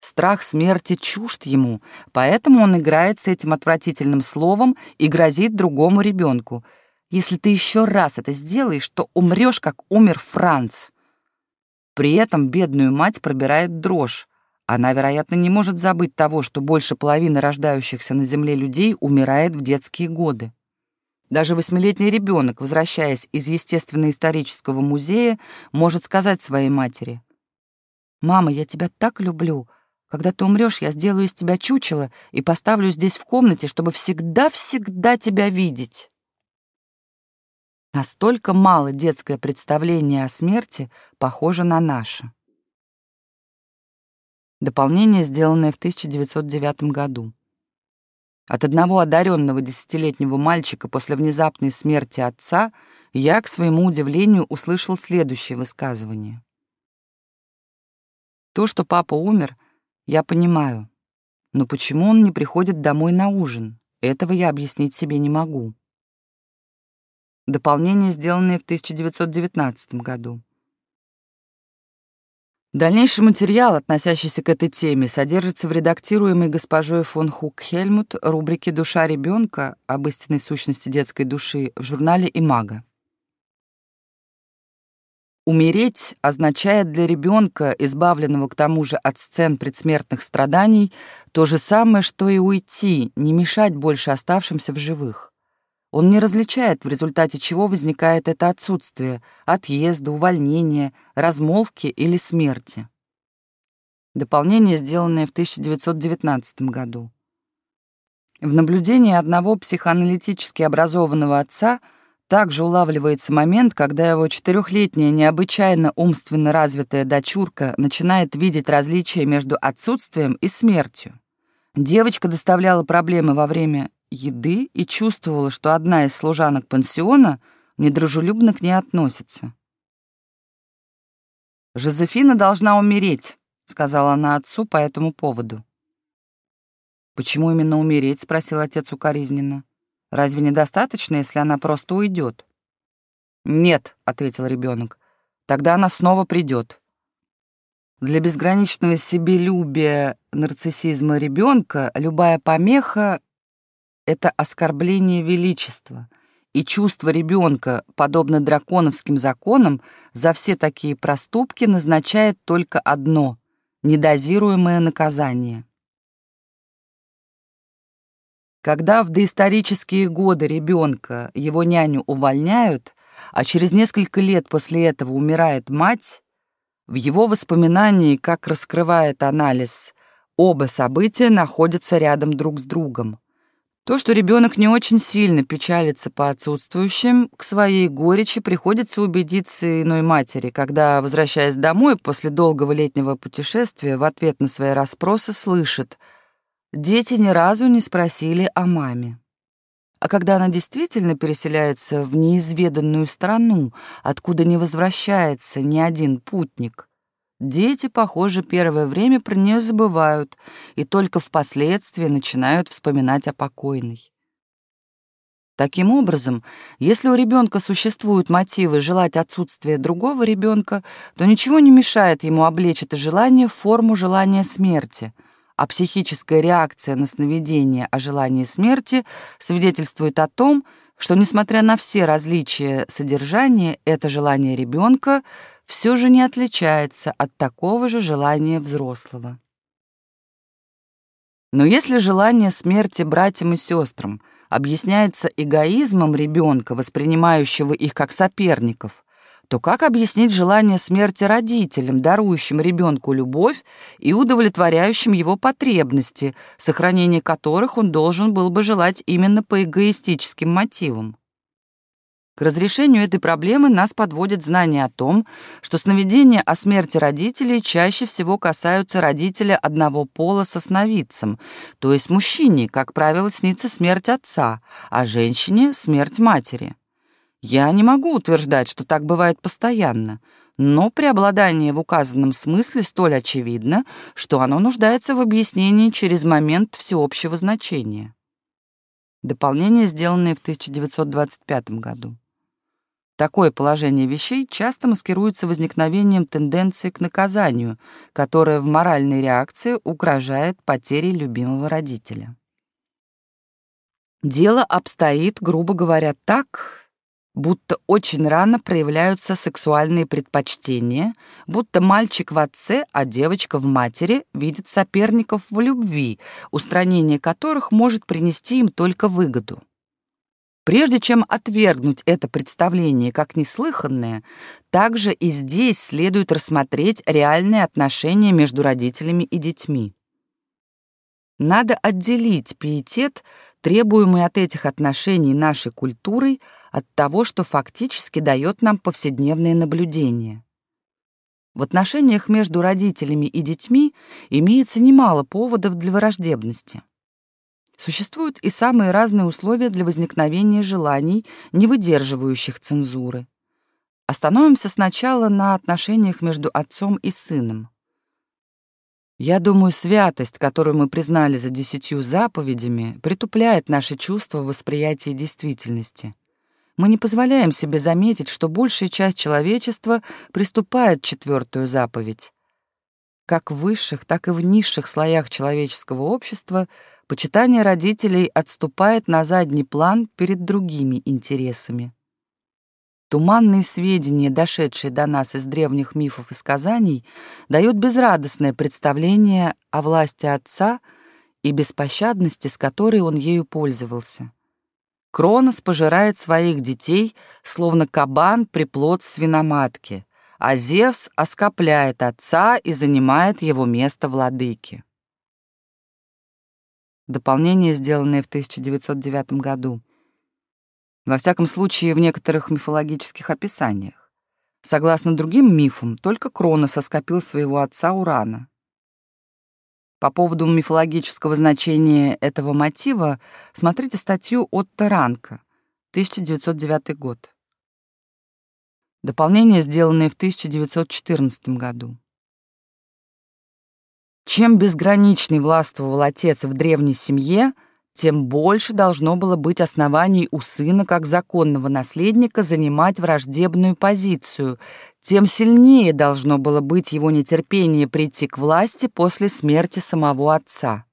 Страх смерти чужд ему, поэтому он играет с этим отвратительным словом и грозит другому ребенку. Если ты еще раз это сделаешь, то умрешь, как умер Франц. При этом бедную мать пробирает дрожь. Она, вероятно, не может забыть того, что больше половины рождающихся на Земле людей умирает в детские годы. Даже восьмилетний ребенок, возвращаясь из естественно-исторического музея, может сказать своей матери, «Мама, я тебя так люблю. Когда ты умрешь, я сделаю из тебя чучело и поставлю здесь в комнате, чтобы всегда-всегда тебя видеть». Настолько мало детское представление о смерти похоже на наше. Дополнение, сделанное в 1909 году. От одного одаренного десятилетнего мальчика после внезапной смерти отца я, к своему удивлению, услышал следующее высказывание. То, что папа умер, я понимаю. Но почему он не приходит домой на ужин? Этого я объяснить себе не могу. Дополнение, сделанное в 1919 году. Дальнейший материал, относящийся к этой теме, содержится в редактируемой госпожой фон Хук-Хельмут рубрике «Душа ребенка» об истинной сущности детской души в журнале «Имага». Умереть означает для ребенка, избавленного к тому же от сцен предсмертных страданий, то же самое, что и уйти, не мешать больше оставшимся в живых. Он не различает, в результате чего возникает это отсутствие, отъезда, увольнения, размолвки или смерти. Дополнение, сделанное в 1919 году. В наблюдении одного психоаналитически образованного отца также улавливается момент, когда его четырехлетняя необычайно умственно развитая дочурка начинает видеть различия между отсутствием и смертью. Девочка доставляла проблемы во время еды и чувствовала, что одна из служанок пансиона недружелюбно к ней относится. «Жозефина должна умереть», — сказала она отцу по этому поводу. «Почему именно умереть?» — спросил отец укоризненно. «Разве недостаточно, если она просто уйдет?» «Нет», — ответил ребенок. «Тогда она снова придет». Для безграничного себелюбия, нарциссизма ребенка любая помеха это оскорбление величества, и чувство ребенка, подобно драконовским законам, за все такие проступки назначает только одно — недозируемое наказание. Когда в доисторические годы ребенка его няню увольняют, а через несколько лет после этого умирает мать, в его воспоминании, как раскрывает анализ, оба события находятся рядом друг с другом. То, что ребенок не очень сильно печалится по отсутствующим, к своей горечи приходится убедиться иной матери, когда, возвращаясь домой после долгого летнего путешествия, в ответ на свои расспросы слышит «Дети ни разу не спросили о маме». А когда она действительно переселяется в неизведанную страну, откуда не возвращается ни один путник, дети, похоже, первое время про нее забывают и только впоследствии начинают вспоминать о покойной. Таким образом, если у ребенка существуют мотивы желать отсутствия другого ребенка, то ничего не мешает ему облечь это желание в форму желания смерти — а психическая реакция на сновидение о желании смерти свидетельствует о том, что, несмотря на все различия содержания, это желание ребенка все же не отличается от такого же желания взрослого. Но если желание смерти братьям и сестрам объясняется эгоизмом ребенка, воспринимающего их как соперников, то как объяснить желание смерти родителям, дарующим ребенку любовь и удовлетворяющим его потребности, сохранение которых он должен был бы желать именно по эгоистическим мотивам? К разрешению этой проблемы нас подводит знание о том, что сновидения о смерти родителей чаще всего касаются родителя одного пола со сновидцем, то есть мужчине, как правило, снится смерть отца, а женщине — смерть матери. Я не могу утверждать, что так бывает постоянно, но преобладание в указанном смысле столь очевидно, что оно нуждается в объяснении через момент всеобщего значения. Дополнение, сделанное в 1925 году. Такое положение вещей часто маскируется возникновением тенденции к наказанию, которая в моральной реакции угрожает потерей любимого родителя. Дело обстоит, грубо говоря, так, будто очень рано проявляются сексуальные предпочтения, будто мальчик в отце, а девочка в матери видит соперников в любви, устранение которых может принести им только выгоду. Прежде чем отвергнуть это представление как неслыханное, также и здесь следует рассмотреть реальные отношения между родителями и детьми. Надо отделить пиетет, требуемый от этих отношений нашей культурой, от того, что фактически дает нам повседневное наблюдение. В отношениях между родителями и детьми имеется немало поводов для враждебности. Существуют и самые разные условия для возникновения желаний, не выдерживающих цензуры. Остановимся сначала на отношениях между отцом и сыном. Я думаю, святость, которую мы признали за десятью заповедями, притупляет наши чувства в восприятии действительности. Мы не позволяем себе заметить, что большая часть человечества приступает четвертую заповедь. Как в высших, так и в низших слоях человеческого общества почитание родителей отступает на задний план перед другими интересами. Туманные сведения, дошедшие до нас из древних мифов и сказаний, дают безрадостное представление о власти отца и беспощадности, с которой он ею пользовался. Кронос пожирает своих детей, словно кабан приплод свиноматки, а Зевс оскопляет отца и занимает его место владыки. Дополнение, сделанное в 1909 году. Во всяком случае, в некоторых мифологических описаниях. Согласно другим мифам, только Кронос оскопил своего отца Урана. По поводу мифологического значения этого мотива смотрите статью от Таранка, 1909 год. Дополнение, сделанное в 1914 году. Чем безграничный властвовал отец в древней семье — тем больше должно было быть оснований у сына как законного наследника занимать враждебную позицию, тем сильнее должно было быть его нетерпение прийти к власти после смерти самого отца.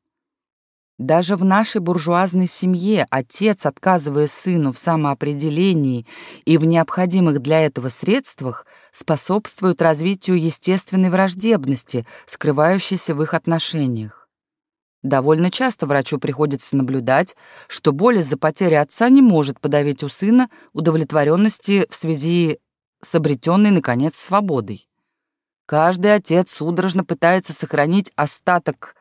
Даже в нашей буржуазной семье отец, отказывая сыну в самоопределении и в необходимых для этого средствах, способствует развитию естественной враждебности, скрывающейся в их отношениях. Довольно часто врачу приходится наблюдать, что боль из-за потери отца не может подавить у сына удовлетворенности в связи с обретенной, наконец, свободой. Каждый отец судорожно пытается сохранить остаток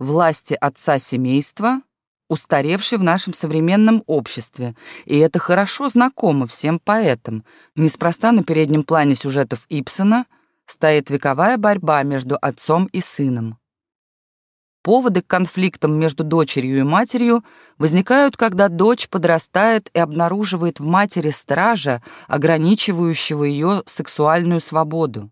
власти отца семейства, устаревший в нашем современном обществе, и это хорошо знакомо всем поэтам. Неспроста на переднем плане сюжетов Ипсона стоит вековая борьба между отцом и сыном. Поводы к конфликтам между дочерью и матерью возникают, когда дочь подрастает и обнаруживает в матери стража, ограничивающего ее сексуальную свободу.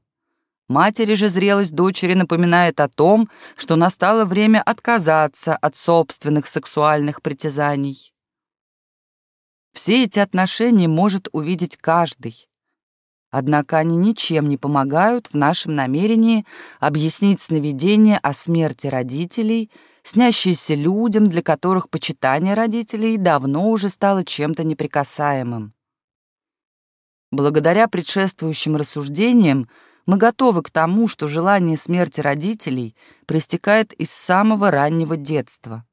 Матери же зрелость дочери напоминает о том, что настало время отказаться от собственных сексуальных притязаний. Все эти отношения может увидеть каждый. Однако они ничем не помогают в нашем намерении объяснить сновидение о смерти родителей, снящиеся людям, для которых почитание родителей давно уже стало чем-то неприкасаемым. Благодаря предшествующим рассуждениям мы готовы к тому, что желание смерти родителей проистекает из самого раннего детства.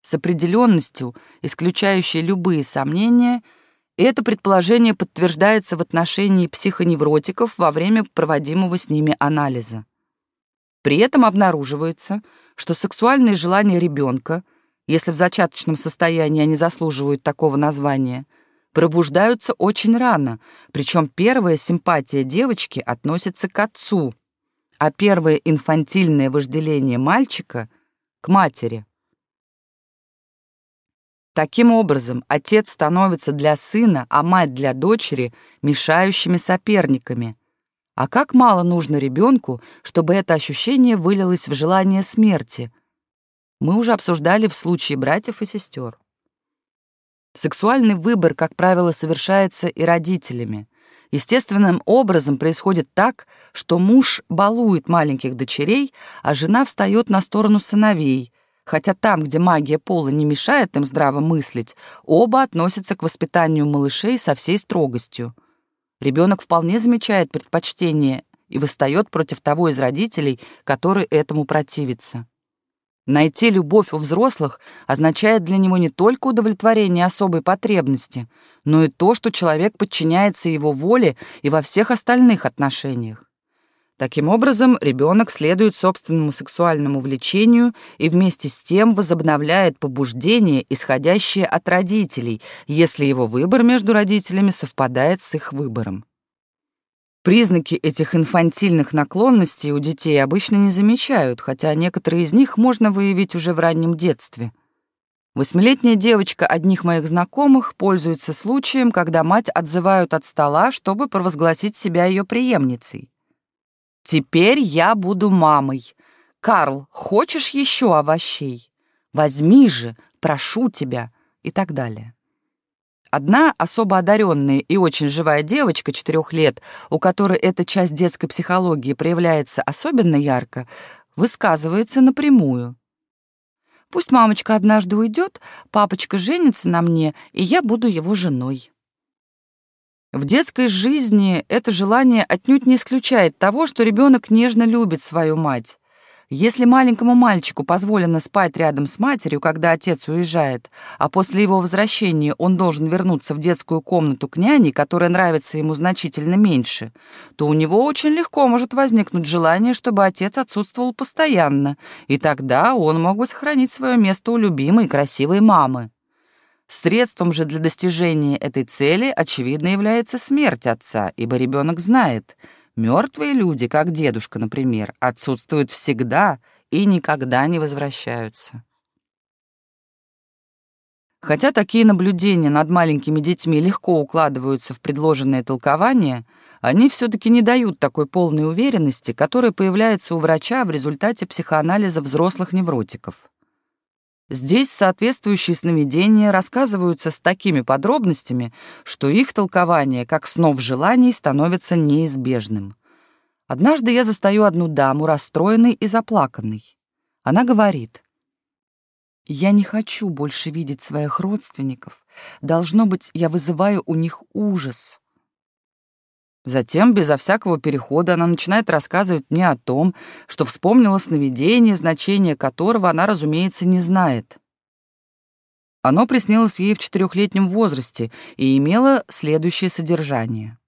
С определенностью, исключающей любые сомнения — это предположение подтверждается в отношении психоневротиков во время проводимого с ними анализа. При этом обнаруживается, что сексуальные желания ребенка, если в зачаточном состоянии они заслуживают такого названия, пробуждаются очень рано, причем первая симпатия девочки относится к отцу, а первое инфантильное вожделение мальчика — к матери. Таким образом, отец становится для сына, а мать для дочери мешающими соперниками. А как мало нужно ребенку, чтобы это ощущение вылилось в желание смерти? Мы уже обсуждали в случае братьев и сестер. Сексуальный выбор, как правило, совершается и родителями. Естественным образом происходит так, что муж балует маленьких дочерей, а жена встает на сторону сыновей, Хотя там, где магия пола не мешает им здраво мыслить, оба относятся к воспитанию малышей со всей строгостью. Ребенок вполне замечает предпочтение и восстает против того из родителей, который этому противится. Найти любовь у взрослых означает для него не только удовлетворение особой потребности, но и то, что человек подчиняется его воле и во всех остальных отношениях. Таким образом, ребенок следует собственному сексуальному влечению и вместе с тем возобновляет побуждение, исходящее от родителей, если его выбор между родителями совпадает с их выбором. Признаки этих инфантильных наклонностей у детей обычно не замечают, хотя некоторые из них можно выявить уже в раннем детстве. Восьмилетняя девочка одних моих знакомых пользуется случаем, когда мать отзывают от стола, чтобы провозгласить себя ее преемницей. Теперь я буду мамой. Карл, хочешь еще овощей? Возьми же, прошу тебя, и так далее. Одна особо одаренная и очень живая девочка четырех лет, у которой эта часть детской психологии проявляется особенно ярко, высказывается напрямую. Пусть мамочка однажды уйдет, папочка женится на мне, и я буду его женой. В детской жизни это желание отнюдь не исключает того, что ребенок нежно любит свою мать. Если маленькому мальчику позволено спать рядом с матерью, когда отец уезжает, а после его возвращения он должен вернуться в детскую комнату к няне, которая нравится ему значительно меньше, то у него очень легко может возникнуть желание, чтобы отец отсутствовал постоянно, и тогда он мог бы сохранить свое место у любимой красивой мамы. Средством же для достижения этой цели, очевидно, является смерть отца, ибо ребенок знает, мертвые люди, как дедушка, например, отсутствуют всегда и никогда не возвращаются. Хотя такие наблюдения над маленькими детьми легко укладываются в предложенное толкование, они все-таки не дают такой полной уверенности, которая появляется у врача в результате психоанализа взрослых невротиков. Здесь соответствующие сновидения рассказываются с такими подробностями, что их толкование, как снов желаний, становится неизбежным. Однажды я застаю одну даму, расстроенной и заплаканной. Она говорит, «Я не хочу больше видеть своих родственников. Должно быть, я вызываю у них ужас». Затем, безо всякого перехода, она начинает рассказывать мне о том, что вспомнила сновидение, значение которого она, разумеется, не знает. Оно приснилось ей в четырехлетнем возрасте и имело следующее содержание.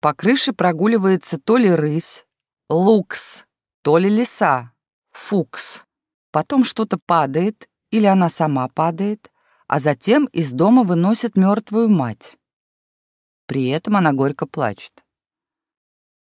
По крыше прогуливается то ли рысь, лукс, то ли лиса, фукс. Потом что-то падает, или она сама падает, а затем из дома выносят мертвую мать. При этом она горько плачет.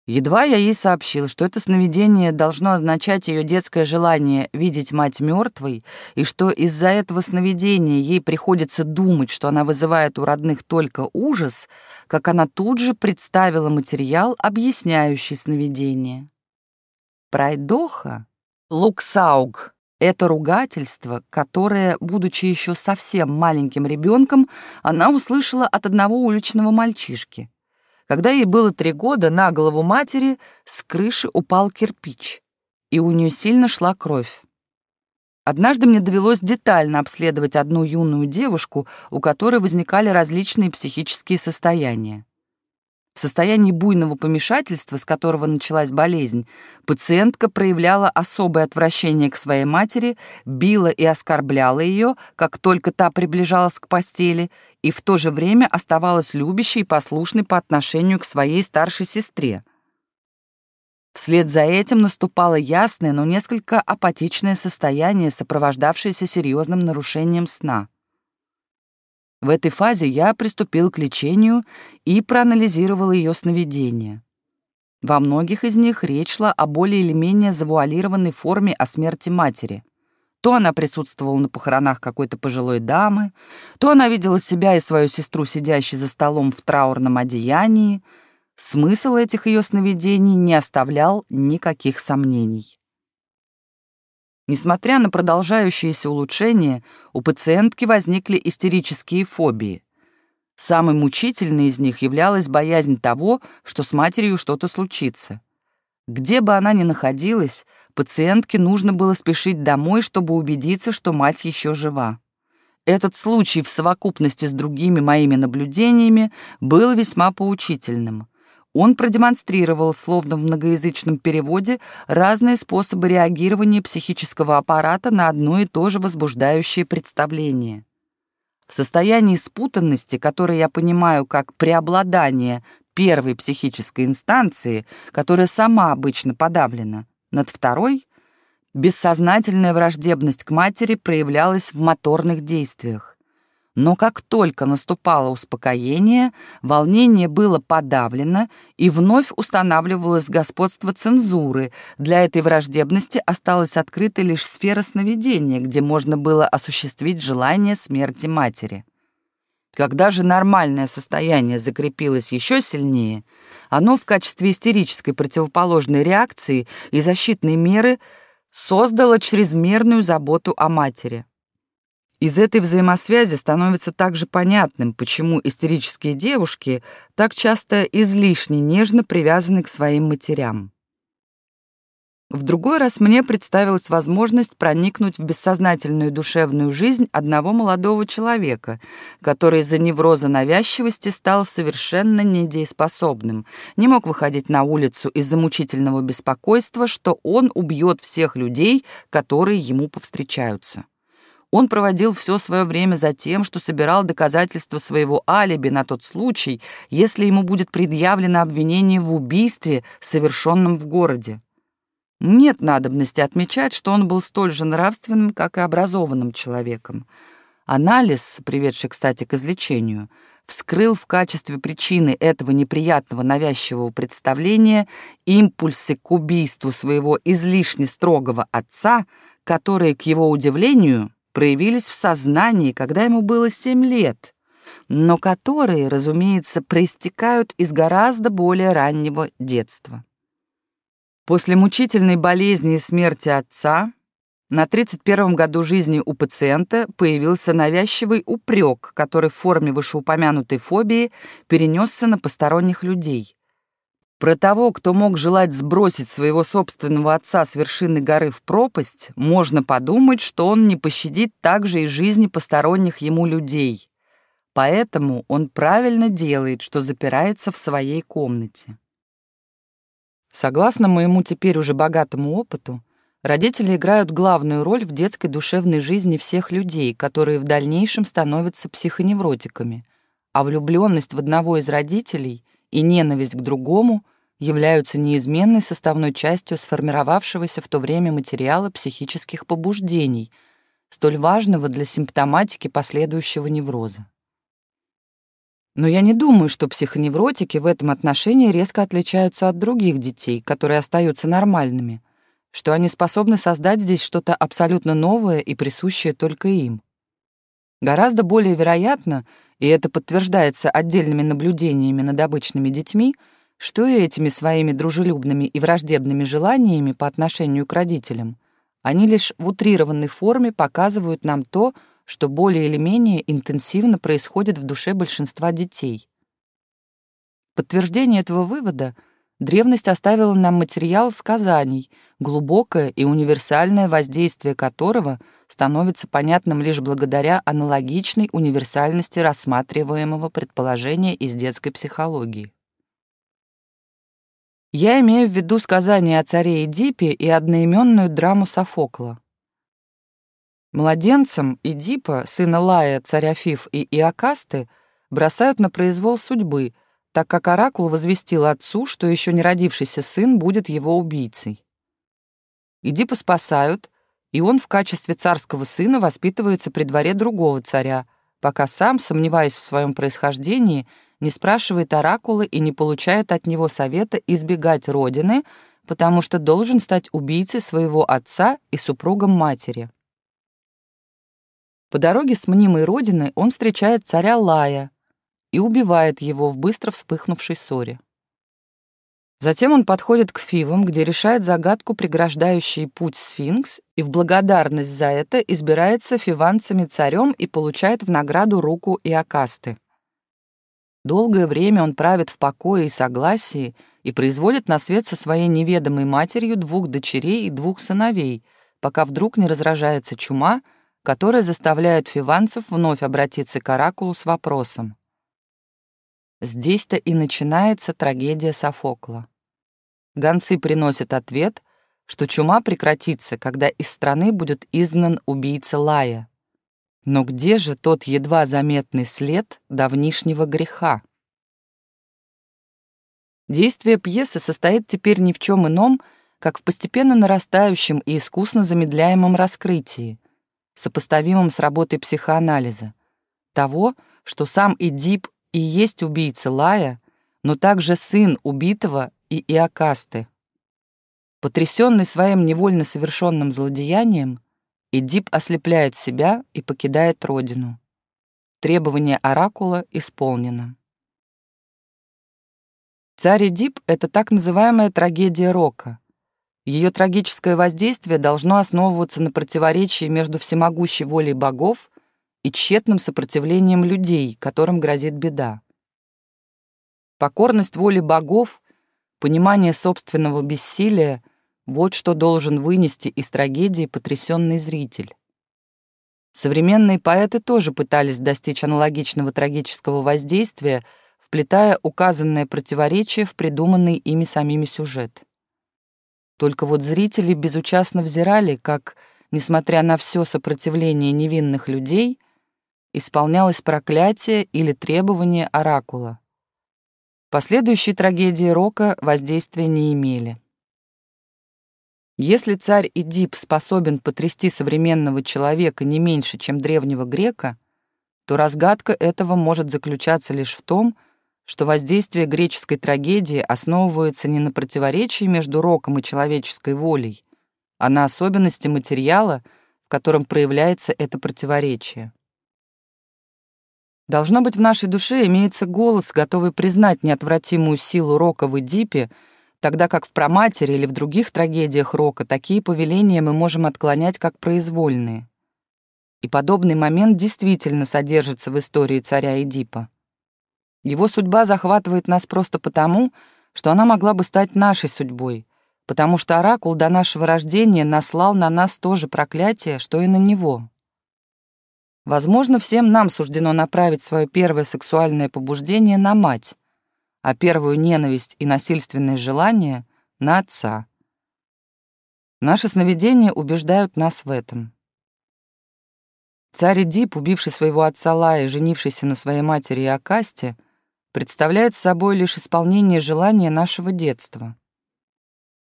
Едва я ей сообщил, что это сновидение должно означать ее детское желание видеть мать мертвой, и что из-за этого сновидения ей приходится думать, что она вызывает у родных только ужас, как она тут же представила материал, объясняющий сновидение. Прайдоха, луксауг — это ругательство, которое, будучи еще совсем маленьким ребенком, она услышала от одного уличного мальчишки — когда ей было три года, на голову матери с крыши упал кирпич, и у нее сильно шла кровь. Однажды мне довелось детально обследовать одну юную девушку, у которой возникали различные психические состояния. В состоянии буйного помешательства, с которого началась болезнь, пациентка проявляла особое отвращение к своей матери, била и оскорбляла ее, как только та приближалась к постели, и в то же время оставалась любящей и послушной по отношению к своей старшей сестре. Вслед за этим наступало ясное, но несколько апатичное состояние, сопровождавшееся серьезным нарушением сна. В этой фазе я приступил к лечению и проанализировал ее сновидения. Во многих из них речь шла о более или менее завуалированной форме о смерти матери. То она присутствовала на похоронах какой-то пожилой дамы, то она видела себя и свою сестру, сидящей за столом в траурном одеянии. Смысл этих ее сновидений не оставлял никаких сомнений. Несмотря на продолжающиеся улучшения, у пациентки возникли истерические фобии. Самой мучительной из них являлась боязнь того, что с матерью что-то случится. Где бы она ни находилась, пациентке нужно было спешить домой, чтобы убедиться, что мать еще жива. Этот случай в совокупности с другими моими наблюдениями был весьма поучительным. Он продемонстрировал, словно в многоязычном переводе, разные способы реагирования психического аппарата на одно и то же возбуждающее представление. В состоянии спутанности, которое я понимаю как преобладание первой психической инстанции, которая сама обычно подавлена, над второй, бессознательная враждебность к матери проявлялась в моторных действиях. Но как только наступало успокоение, волнение было подавлено, и вновь устанавливалось господство цензуры. Для этой враждебности осталась открыта лишь сфера сновидения, где можно было осуществить желание смерти матери. Когда же нормальное состояние закрепилось еще сильнее, оно в качестве истерической противоположной реакции и защитной меры создало чрезмерную заботу о матери. Из этой взаимосвязи становится также понятным, почему истерические девушки так часто излишне нежно привязаны к своим матерям. В другой раз мне представилась возможность проникнуть в бессознательную душевную жизнь одного молодого человека, который из-за невроза навязчивости стал совершенно недееспособным, не мог выходить на улицу из-за мучительного беспокойства, что он убьет всех людей, которые ему повстречаются. Он проводил все свое время за тем, что собирал доказательства своего алиби на тот случай, если ему будет предъявлено обвинение в убийстве, совершенном в городе. Нет надобности отмечать, что он был столь же нравственным, как и образованным человеком. Анализ, приведший, кстати, к излечению, вскрыл в качестве причины этого неприятного навязчивого представления импульсы к убийству своего излишне строгого отца, которые, к его удивлению, проявились в сознании, когда ему было семь лет, но которые, разумеется, проистекают из гораздо более раннего детства. После мучительной болезни и смерти отца на 31-м году жизни у пациента появился навязчивый упрек, который в форме вышеупомянутой фобии перенесся на посторонних людей. Про того, кто мог желать сбросить своего собственного отца с вершины горы в пропасть, можно подумать, что он не пощадит также и жизни посторонних ему людей. Поэтому он правильно делает, что запирается в своей комнате. Согласно моему теперь уже богатому опыту, родители играют главную роль в детской душевной жизни всех людей, которые в дальнейшем становятся психоневротиками, а влюбленность в одного из родителей — и ненависть к другому являются неизменной составной частью сформировавшегося в то время материала психических побуждений, столь важного для симптоматики последующего невроза. Но я не думаю, что психоневротики в этом отношении резко отличаются от других детей, которые остаются нормальными, что они способны создать здесь что-то абсолютно новое и присущее только им. Гораздо более вероятно, и это подтверждается отдельными наблюдениями над обычными детьми, что и этими своими дружелюбными и враждебными желаниями по отношению к родителям они лишь в утрированной форме показывают нам то, что более или менее интенсивно происходит в душе большинства детей. Подтверждение этого вывода древность оставила нам материал сказаний, глубокое и универсальное воздействие которого становится понятным лишь благодаря аналогичной универсальности рассматриваемого предположения из детской психологии. Я имею в виду сказание о царе Эдипе и одноименную драму Софокла. Младенцам Эдипа, сына Лая, царя Фиф и Иокасты, бросают на произвол судьбы, так как Оракул возвестил отцу, что еще не родившийся сын будет его убийцей. Эдипа спасают, и он в качестве царского сына воспитывается при дворе другого царя, пока сам, сомневаясь в своем происхождении, не спрашивает оракула и не получает от него совета избегать родины, потому что должен стать убийцей своего отца и супругом матери. По дороге с мнимой родины он встречает царя Лая и убивает его в быстро вспыхнувшей ссоре. Затем он подходит к Фивам, где решает загадку, преграждающий путь сфинкс, и в благодарность за это избирается фиванцами царем и получает в награду руку Иокасты. Долгое время он правит в покое и согласии и производит на свет со своей неведомой матерью двух дочерей и двух сыновей, пока вдруг не разражается чума — которая заставляет фиванцев вновь обратиться к Оракулу с вопросом. Здесь-то и начинается трагедия Софокла. Гонцы приносят ответ, что чума прекратится, когда из страны будет изгнан убийца Лая. Но где же тот едва заметный след давнишнего греха? Действие пьесы состоит теперь ни в чем ином, как в постепенно нарастающем и искусно замедляемом раскрытии, сопоставимым с работой психоанализа, того, что сам Эдип и есть убийца Лая, но также сын убитого и Иокасты. Потрясенный своим невольно совершенным злодеянием, Эдип ослепляет себя и покидает родину. Требование оракула исполнено. Царь Эдип — это так называемая трагедия Рока — ее трагическое воздействие должно основываться на противоречии между всемогущей волей богов и тщетным сопротивлением людей, которым грозит беда. Покорность воле богов, понимание собственного бессилия — вот что должен вынести из трагедии потрясенный зритель. Современные поэты тоже пытались достичь аналогичного трагического воздействия, вплетая указанное противоречие в придуманный ими самими сюжет. Только вот зрители безучастно взирали, как, несмотря на все сопротивление невинных людей, исполнялось проклятие или требование оракула. Последующие трагедии Рока воздействия не имели. Если царь Эдип способен потрясти современного человека не меньше, чем древнего грека, то разгадка этого может заключаться лишь в том, что воздействие греческой трагедии основывается не на противоречии между роком и человеческой волей, а на особенности материала, в котором проявляется это противоречие. Должно быть, в нашей душе имеется голос, готовый признать неотвратимую силу рока в Эдипе, тогда как в «Проматере» или в других трагедиях рока такие повеления мы можем отклонять как произвольные. И подобный момент действительно содержится в истории царя Эдипа. Его судьба захватывает нас просто потому, что она могла бы стать нашей судьбой, потому что Оракул до нашего рождения наслал на нас то же проклятие, что и на него. Возможно, всем нам суждено направить свое первое сексуальное побуждение на мать, а первую ненависть и насильственное желание — на отца. Наши сновидения убеждают нас в этом. Царь Эдип, убивший своего отца Лая и женившийся на своей матери Акасте, представляет собой лишь исполнение желания нашего детства.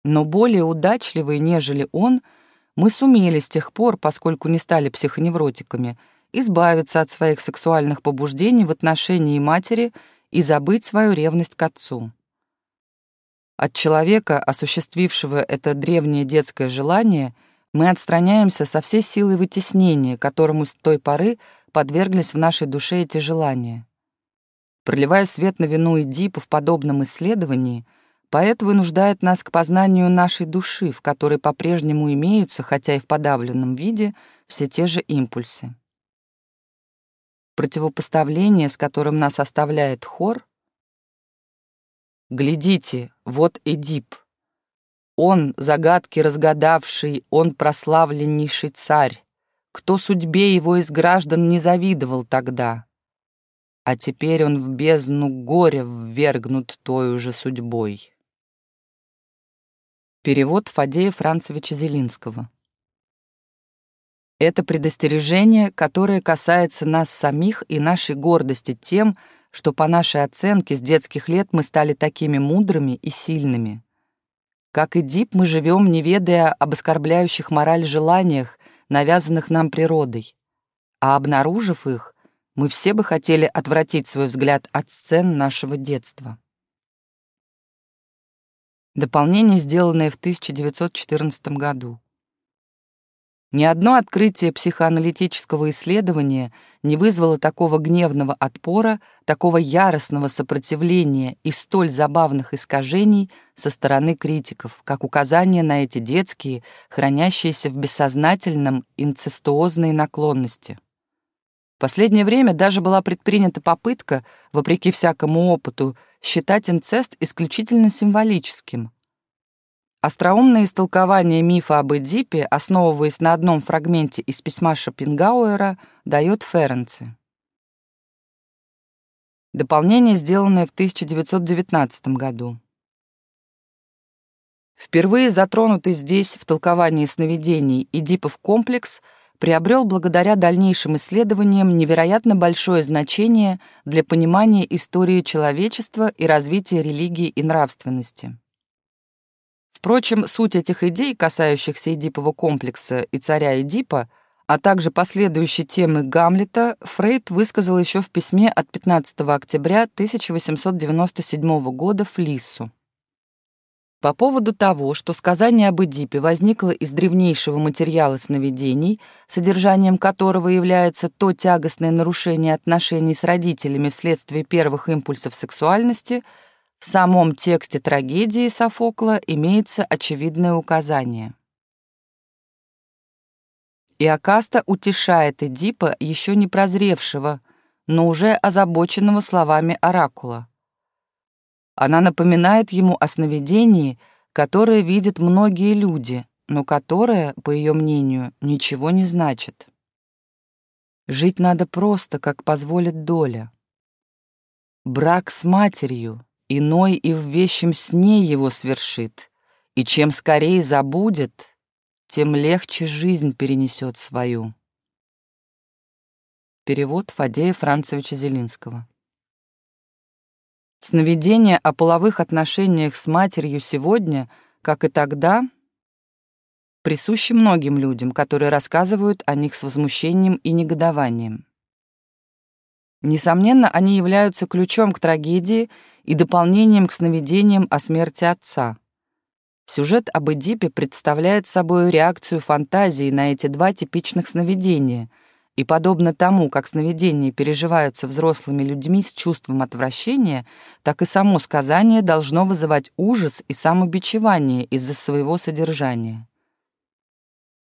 Но более удачливые, нежели он, мы сумели с тех пор, поскольку не стали психоневротиками, избавиться от своих сексуальных побуждений в отношении матери и забыть свою ревность к отцу. От человека, осуществившего это древнее детское желание, мы отстраняемся со всей силой вытеснения, которому с той поры подверглись в нашей душе эти желания. Проливая свет на вину Эдипа в подобном исследовании, поэт вынуждает нас к познанию нашей души, в которой по-прежнему имеются, хотя и в подавленном виде, все те же импульсы. Противопоставление, с которым нас оставляет хор, Глядите, вот Эдип. Он, загадки разгадавший, он прославленнейший царь. Кто судьбе его из граждан не завидовал тогда? А теперь он в бездну горя ввергнут той же судьбой. Перевод Фадея Францевича Зелинского. Это предостережение, которое касается нас самих и нашей гордости тем, что по нашей оценке с детских лет мы стали такими мудрыми и сильными. Как и Дип, мы живем, не ведая об оскорбляющих мораль желаниях, навязанных нам природой. А обнаружив их, мы все бы хотели отвратить свой взгляд от сцен нашего детства. Дополнение, сделанное в 1914 году. Ни одно открытие психоаналитического исследования не вызвало такого гневного отпора, такого яростного сопротивления и столь забавных искажений со стороны критиков, как указание на эти детские, хранящиеся в бессознательном инцестуозные наклонности. В последнее время даже была предпринята попытка, вопреки всякому опыту, считать инцест исключительно символическим — Остроумное истолкование мифа об Эдипе, основываясь на одном фрагменте из письма Шопенгауэра, дает Ференци. Дополнение, сделанное в 1919 году. Впервые затронутый здесь в толковании сновидений Эдипов комплекс приобрел благодаря дальнейшим исследованиям невероятно большое значение для понимания истории человечества и развития религии и нравственности. Впрочем, суть этих идей, касающихся Эдипова комплекса и царя Эдипа, а также последующей темы Гамлета, Фрейд высказал еще в письме от 15 октября 1897 года Флиссу. По поводу того, что сказание об Эдипе возникло из древнейшего материала сновидений, содержанием которого является то тягостное нарушение отношений с родителями вследствие первых импульсов сексуальности — в самом тексте трагедии Софокла имеется очевидное указание. Иокаста утешает Эдипа, еще не прозревшего, но уже озабоченного словами оракула. Она напоминает ему о сновидении, которое видят многие люди, но которое, по ее мнению, ничего не значит. Жить надо просто, как позволит доля. Брак с матерью, Иной и в вещем сне его свершит, и чем скорее забудет, тем легче жизнь перенесет свою. Перевод Фадея Францевича Зелинского. Сновидения о половых отношениях с матерью сегодня, как и тогда, присущи многим людям, которые рассказывают о них с возмущением и негодованием. Несомненно, они являются ключом к трагедии и дополнением к сновидениям о смерти отца. Сюжет об Эдипе представляет собой реакцию фантазии на эти два типичных сновидения, и подобно тому, как сновидения переживаются взрослыми людьми с чувством отвращения, так и само сказание должно вызывать ужас и самобичевание из-за своего содержания.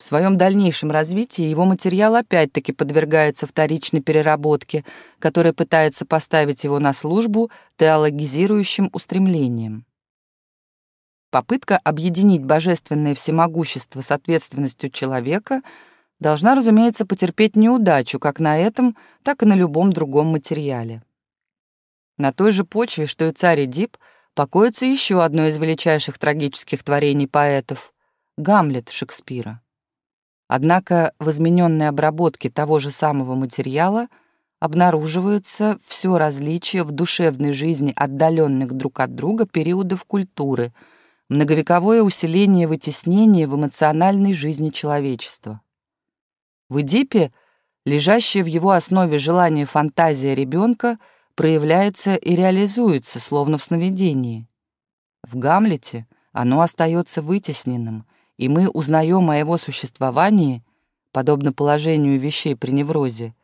В своем дальнейшем развитии его материал опять-таки подвергается вторичной переработке, которая пытается поставить его на службу теологизирующим устремлением. Попытка объединить божественное всемогущество с ответственностью человека должна, разумеется, потерпеть неудачу как на этом, так и на любом другом материале. На той же почве, что и царь Эдип, покоится еще одно из величайших трагических творений поэтов — Гамлет Шекспира. Однако в измененной обработке того же самого материала обнаруживается все различие в душевной жизни отдаленных друг от друга периодов культуры, многовековое усиление вытеснения в эмоциональной жизни человечества. В Эдипе лежащее в его основе желание фантазия ребенка проявляется и реализуется, словно в сновидении. В Гамлете оно остается вытесненным, и мы узнаем о его существовании, подобно положению вещей при неврозе,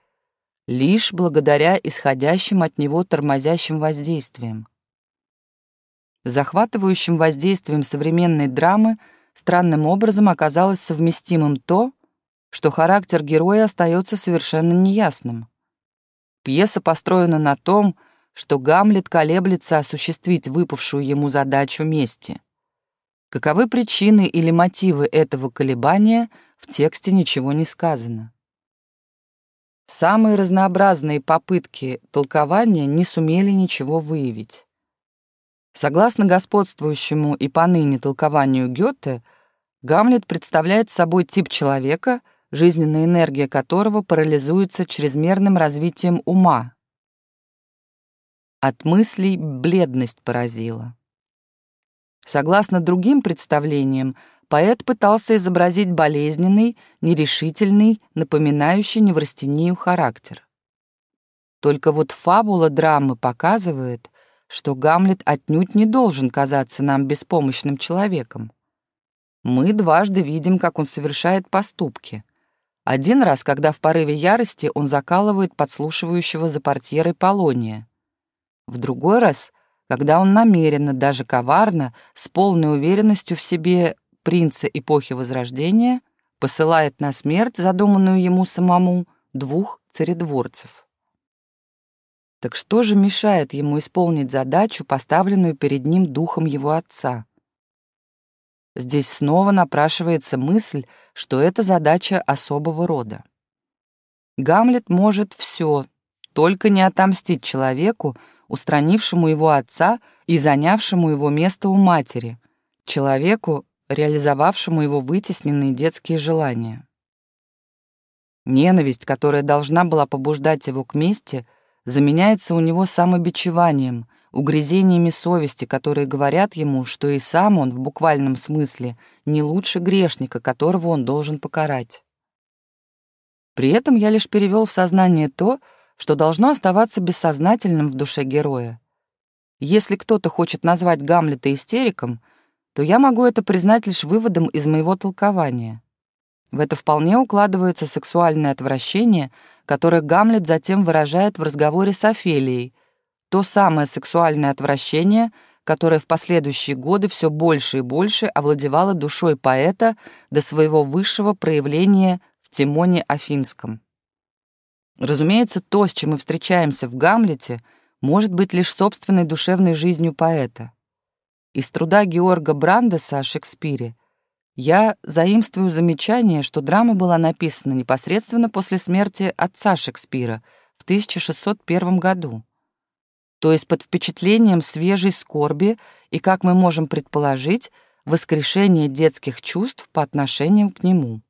лишь благодаря исходящим от него тормозящим воздействиям. Захватывающим воздействием современной драмы странным образом оказалось совместимым то, что характер героя остается совершенно неясным. Пьеса построена на том, что Гамлет колеблется осуществить выпавшую ему задачу мести. Каковы причины или мотивы этого колебания, в тексте ничего не сказано. Самые разнообразные попытки толкования не сумели ничего выявить. Согласно господствующему и поныне толкованию Гёте, Гамлет представляет собой тип человека, жизненная энергия которого парализуется чрезмерным развитием ума. От мыслей бледность поразила. Согласно другим представлениям, поэт пытался изобразить болезненный, нерешительный, напоминающий неврастению характер. Только вот фабула драмы показывает, что Гамлет отнюдь не должен казаться нам беспомощным человеком. Мы дважды видим, как он совершает поступки. Один раз, когда в порыве ярости он закалывает подслушивающего за портьерой Полония. В другой раз, когда он намеренно, даже коварно, с полной уверенностью в себе принца эпохи Возрождения, посылает на смерть, задуманную ему самому, двух царедворцев. Так что же мешает ему исполнить задачу, поставленную перед ним духом его отца? Здесь снова напрашивается мысль, что это задача особого рода. Гамлет может все, только не отомстить человеку, устранившему его отца и занявшему его место у матери, человеку, реализовавшему его вытесненные детские желания. Ненависть, которая должна была побуждать его к мести — заменяется у него самобичеванием, угрызениями совести, которые говорят ему, что и сам он в буквальном смысле не лучше грешника, которого он должен покарать. При этом я лишь перевел в сознание то, что должно оставаться бессознательным в душе героя. Если кто-то хочет назвать Гамлета истериком, то я могу это признать лишь выводом из моего толкования. В это вполне укладывается сексуальное отвращение — которое Гамлет затем выражает в разговоре с Офелией, то самое сексуальное отвращение, которое в последующие годы все больше и больше овладевало душой поэта до своего высшего проявления в Тимоне Афинском. Разумеется, то, с чем мы встречаемся в Гамлете, может быть лишь собственной душевной жизнью поэта. Из труда Георга Брандеса о Шекспире я заимствую замечание, что драма была написана непосредственно после смерти отца Шекспира в 1601 году, то есть под впечатлением свежей скорби и, как мы можем предположить, воскрешения детских чувств по отношению к нему.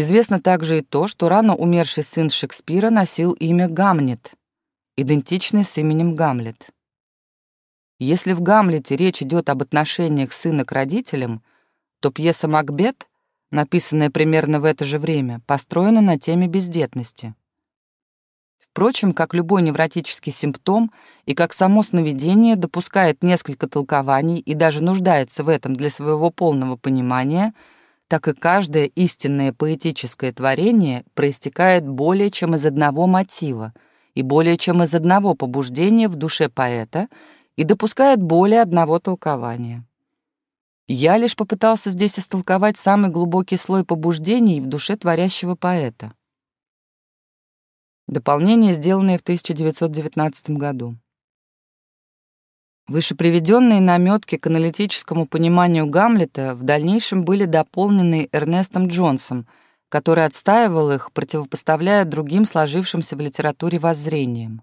Известно также и то, что рано умерший сын Шекспира носил имя Гамнет, идентичное с именем Гамлет. Если в Гамлете речь идет об отношениях сына к родителям — то пьеса «Макбет», написанная примерно в это же время, построена на теме бездетности. Впрочем, как любой невротический симптом и как само сновидение допускает несколько толкований и даже нуждается в этом для своего полного понимания, так и каждое истинное поэтическое творение проистекает более чем из одного мотива и более чем из одного побуждения в душе поэта и допускает более одного толкования. Я лишь попытался здесь истолковать самый глубокий слой побуждений в душе творящего поэта. Дополнение, сделанное в 1919 году. Вышеприведенные наметки к аналитическому пониманию Гамлета в дальнейшем были дополнены Эрнестом Джонсом, который отстаивал их, противопоставляя другим сложившимся в литературе воззрениям.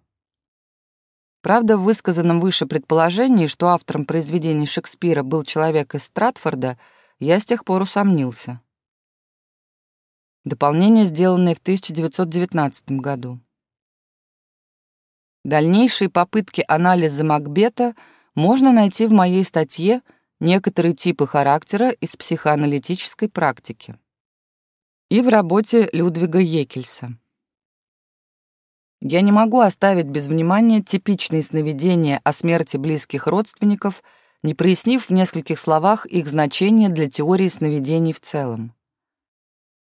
Правда, в высказанном выше предположении, что автором произведений Шекспира был человек из Стратфорда, я с тех пор усомнился. Дополнение, сделанное в 1919 году. Дальнейшие попытки анализа Макбета можно найти в моей статье «Некоторые типы характера из психоаналитической практики». и в работе Людвига Екельса. Я не могу оставить без внимания типичные сновидения о смерти близких родственников, не прояснив в нескольких словах их значение для теории сновидений в целом.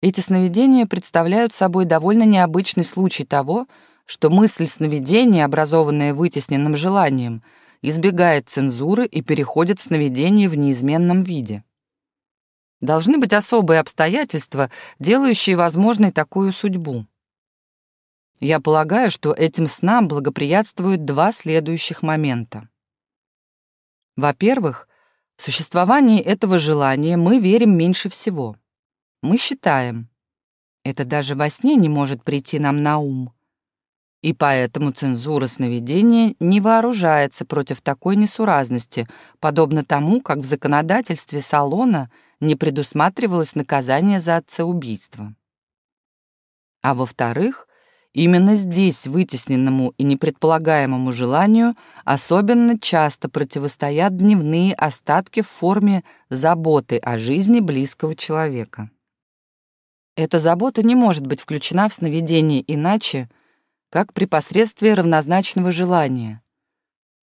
Эти сновидения представляют собой довольно необычный случай того, что мысль сновидения, образованная вытесненным желанием, избегает цензуры и переходит в сновидение в неизменном виде. Должны быть особые обстоятельства, делающие возможной такую судьбу. Я полагаю, что этим снам благоприятствуют два следующих момента. Во-первых, в существование этого желания мы верим меньше всего. Мы считаем, это даже во сне не может прийти нам на ум. И поэтому цензура сновидения не вооружается против такой несуразности, подобно тому, как в законодательстве салона не предусматривалось наказание за отцеубийство. А во-вторых, Именно здесь вытесненному и непредполагаемому желанию особенно часто противостоят дневные остатки в форме заботы о жизни близкого человека. Эта забота не может быть включена в сновидение иначе, как при посредстве равнозначного желания.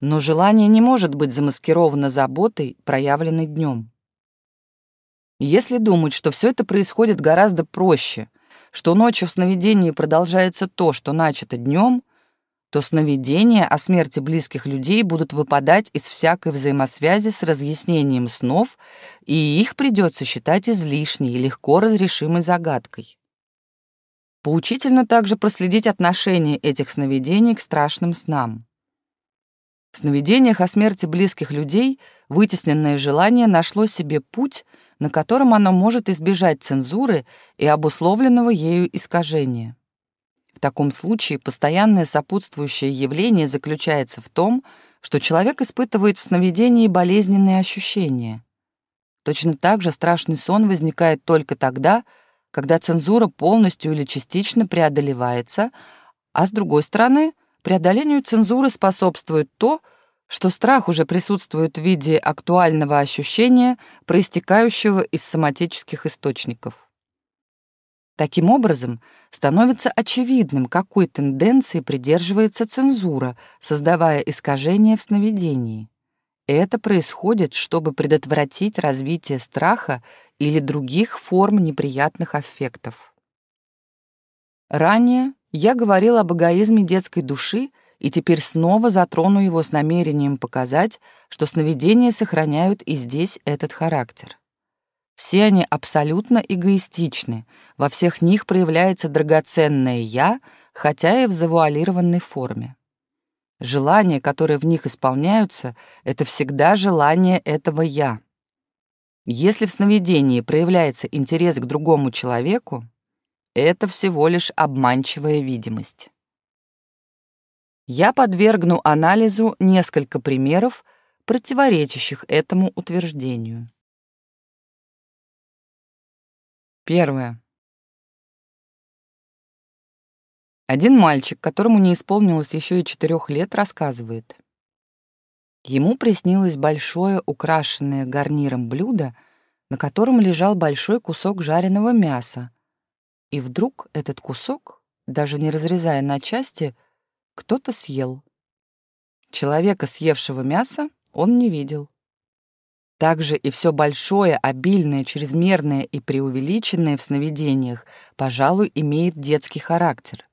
Но желание не может быть замаскировано заботой, проявленной днем. Если думать, что все это происходит гораздо проще — что ночью в сновидении продолжается то, что начато днем, то сновидения о смерти близких людей будут выпадать из всякой взаимосвязи с разъяснением снов, и их придется считать излишней и легко разрешимой загадкой. Поучительно также проследить отношение этих сновидений к страшным снам. В сновидениях о смерти близких людей вытесненное желание нашло себе путь — на котором оно может избежать цензуры и обусловленного ею искажения. В таком случае постоянное сопутствующее явление заключается в том, что человек испытывает в сновидении болезненные ощущения. Точно так же страшный сон возникает только тогда, когда цензура полностью или частично преодолевается, а с другой стороны, преодолению цензуры способствует то, что страх уже присутствует в виде актуального ощущения, проистекающего из соматических источников. Таким образом, становится очевидным, какой тенденции придерживается цензура, создавая искажения в сновидении. Это происходит, чтобы предотвратить развитие страха или других форм неприятных аффектов. Ранее я говорил об эгоизме детской души и теперь снова затрону его с намерением показать, что сновидения сохраняют и здесь этот характер. Все они абсолютно эгоистичны, во всех них проявляется драгоценное «я», хотя и в завуалированной форме. Желания, которые в них исполняются, это всегда желание этого «я». Если в сновидении проявляется интерес к другому человеку, это всего лишь обманчивая видимость я подвергну анализу несколько примеров, противоречащих этому утверждению. Первое. Один мальчик, которому не исполнилось еще и четырех лет, рассказывает. Ему приснилось большое, украшенное гарниром блюдо, на котором лежал большой кусок жареного мяса. И вдруг этот кусок, даже не разрезая на части, кто-то съел. Человека, съевшего мясо, он не видел. Также и все большое, обильное, чрезмерное и преувеличенное в сновидениях, пожалуй, имеет детский характер.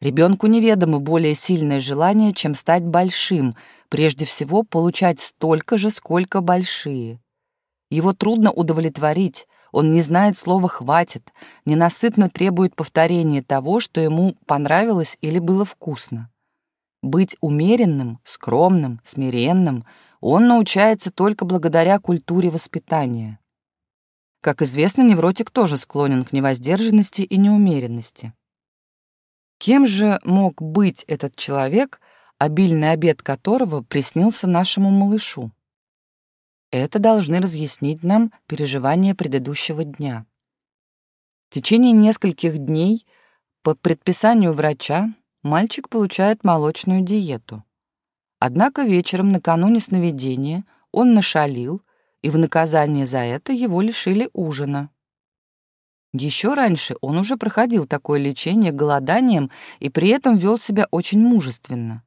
Ребенку неведомо более сильное желание, чем стать большим, прежде всего получать столько же, сколько большие. Его трудно удовлетворить, он не знает слова «хватит», ненасытно требует повторения того, что ему понравилось или было вкусно. Быть умеренным, скромным, смиренным он научается только благодаря культуре воспитания. Как известно, невротик тоже склонен к невоздержанности и неумеренности. Кем же мог быть этот человек, обильный обед которого приснился нашему малышу? Это должны разъяснить нам переживания предыдущего дня. В течение нескольких дней по предписанию врача мальчик получает молочную диету. Однако вечером накануне сновидения он нашалил, и в наказание за это его лишили ужина. Еще раньше он уже проходил такое лечение голоданием и при этом вел себя очень мужественно.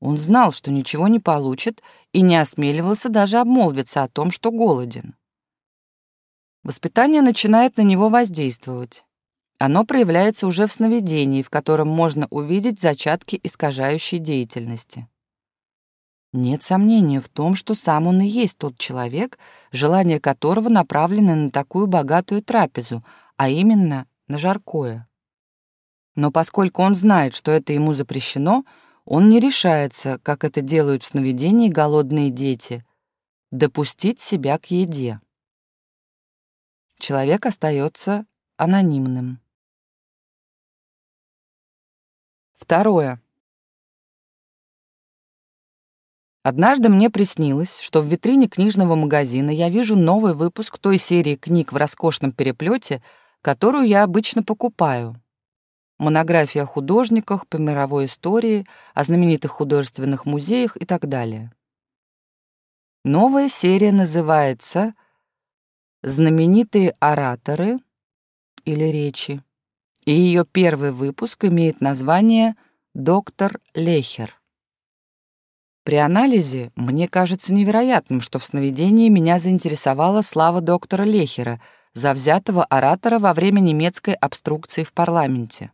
Он знал, что ничего не получит, и не осмеливался даже обмолвиться о том, что голоден. Воспитание начинает на него воздействовать. Оно проявляется уже в сновидении, в котором можно увидеть зачатки искажающей деятельности. Нет сомнения в том, что сам он и есть тот человек, желание которого направлено на такую богатую трапезу, а именно на жаркое. Но поскольку он знает, что это ему запрещено, он не решается, как это делают в сновидении голодные дети, допустить себя к еде. Человек остается анонимным. Второе. Однажды мне приснилось, что в витрине книжного магазина я вижу новый выпуск той серии книг в роскошном переплете, которую я обычно покупаю. Монография о художниках, по мировой истории, о знаменитых художественных музеях и так далее. Новая серия называется «Знаменитые ораторы» или «Речи», и ее первый выпуск имеет название «Доктор Лехер». При анализе мне кажется невероятным, что в сновидении меня заинтересовала слава доктора Лехера, завзятого оратора во время немецкой обструкции в парламенте.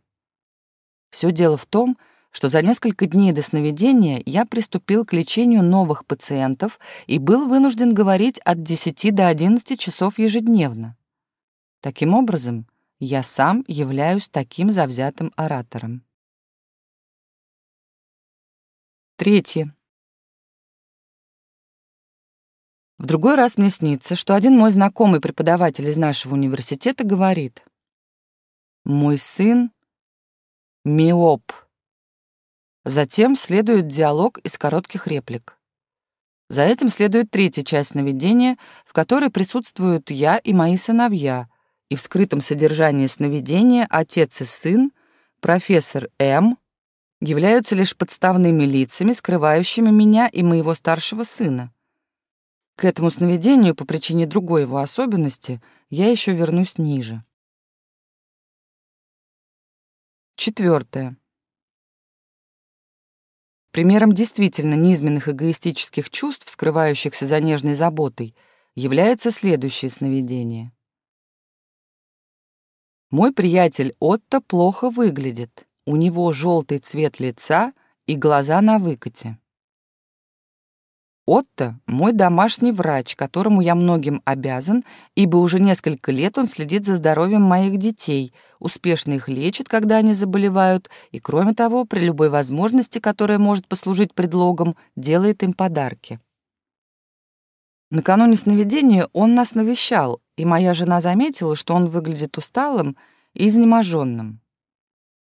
Все дело в том, что за несколько дней до сновидения я приступил к лечению новых пациентов и был вынужден говорить от 10 до 11 часов ежедневно. Таким образом, я сам являюсь таким завзятым оратором. Третье. В другой раз мне снится, что один мой знакомый преподаватель из нашего университета говорит, «Мой сын — миоп». Затем следует диалог из коротких реплик. За этим следует третья часть сновидения, в которой присутствуют я и мои сыновья, и в скрытом содержании сновидения отец и сын, профессор М, являются лишь подставными лицами, скрывающими меня и моего старшего сына. К этому сновидению по причине другой его особенности я еще вернусь ниже. Четвертое. Примером действительно низменных эгоистических чувств, скрывающихся за нежной заботой, является следующее сновидение. Мой приятель Отто плохо выглядит. У него желтый цвет лица и глаза на выкате. Отто — мой домашний врач, которому я многим обязан, ибо уже несколько лет он следит за здоровьем моих детей, успешно их лечит, когда они заболевают, и, кроме того, при любой возможности, которая может послужить предлогом, делает им подарки. Накануне сновидения он нас навещал, и моя жена заметила, что он выглядит усталым и изнеможенным.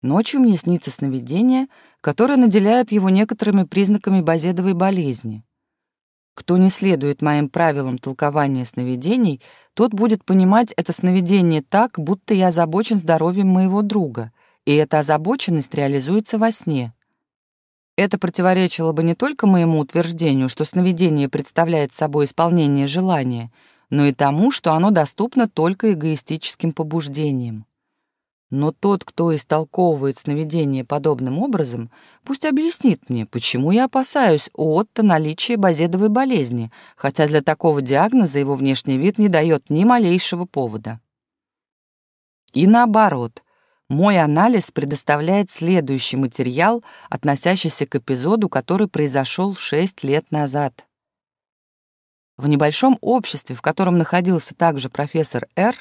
Ночью мне снится сновидение, которое наделяет его некоторыми признаками базедовой болезни. Кто не следует моим правилам толкования сновидений, тот будет понимать это сновидение так, будто я озабочен здоровьем моего друга, и эта озабоченность реализуется во сне. Это противоречило бы не только моему утверждению, что сновидение представляет собой исполнение желания, но и тому, что оно доступно только эгоистическим побуждениям. Но тот, кто истолковывает сновидение подобным образом, пусть объяснит мне, почему я опасаюсь у Отто наличия базедовой болезни, хотя для такого диагноза его внешний вид не дает ни малейшего повода. И наоборот, мой анализ предоставляет следующий материал, относящийся к эпизоду, который произошел шесть лет назад. В небольшом обществе, в котором находился также профессор Р.,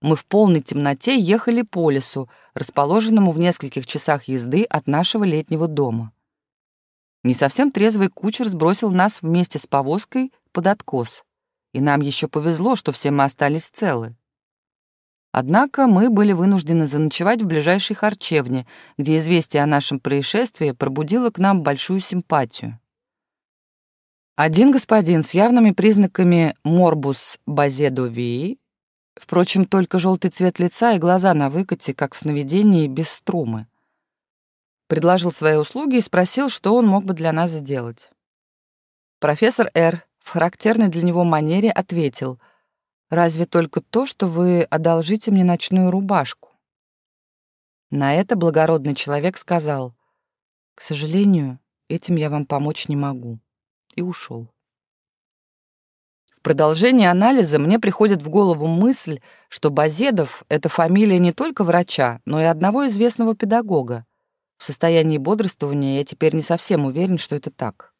мы в полной темноте ехали по лесу, расположенному в нескольких часах езды от нашего летнего дома. Не совсем трезвый кучер сбросил нас вместе с повозкой под откос, и нам еще повезло, что все мы остались целы. Однако мы были вынуждены заночевать в ближайшей харчевне, где известие о нашем происшествии пробудило к нам большую симпатию. Один господин с явными признаками морбус базедовии Впрочем, только желтый цвет лица и глаза на выкате, как в сновидении, без струмы. Предложил свои услуги и спросил, что он мог бы для нас сделать. Профессор Р. в характерной для него манере ответил Разве только то, что вы одолжите мне ночную рубашку. На это благородный человек сказал, «К сожалению, этим я вам помочь не могу», и ушел. В продолжении анализа мне приходит в голову мысль, что Базедов — это фамилия не только врача, но и одного известного педагога. В состоянии бодрствования я теперь не совсем уверен, что это так.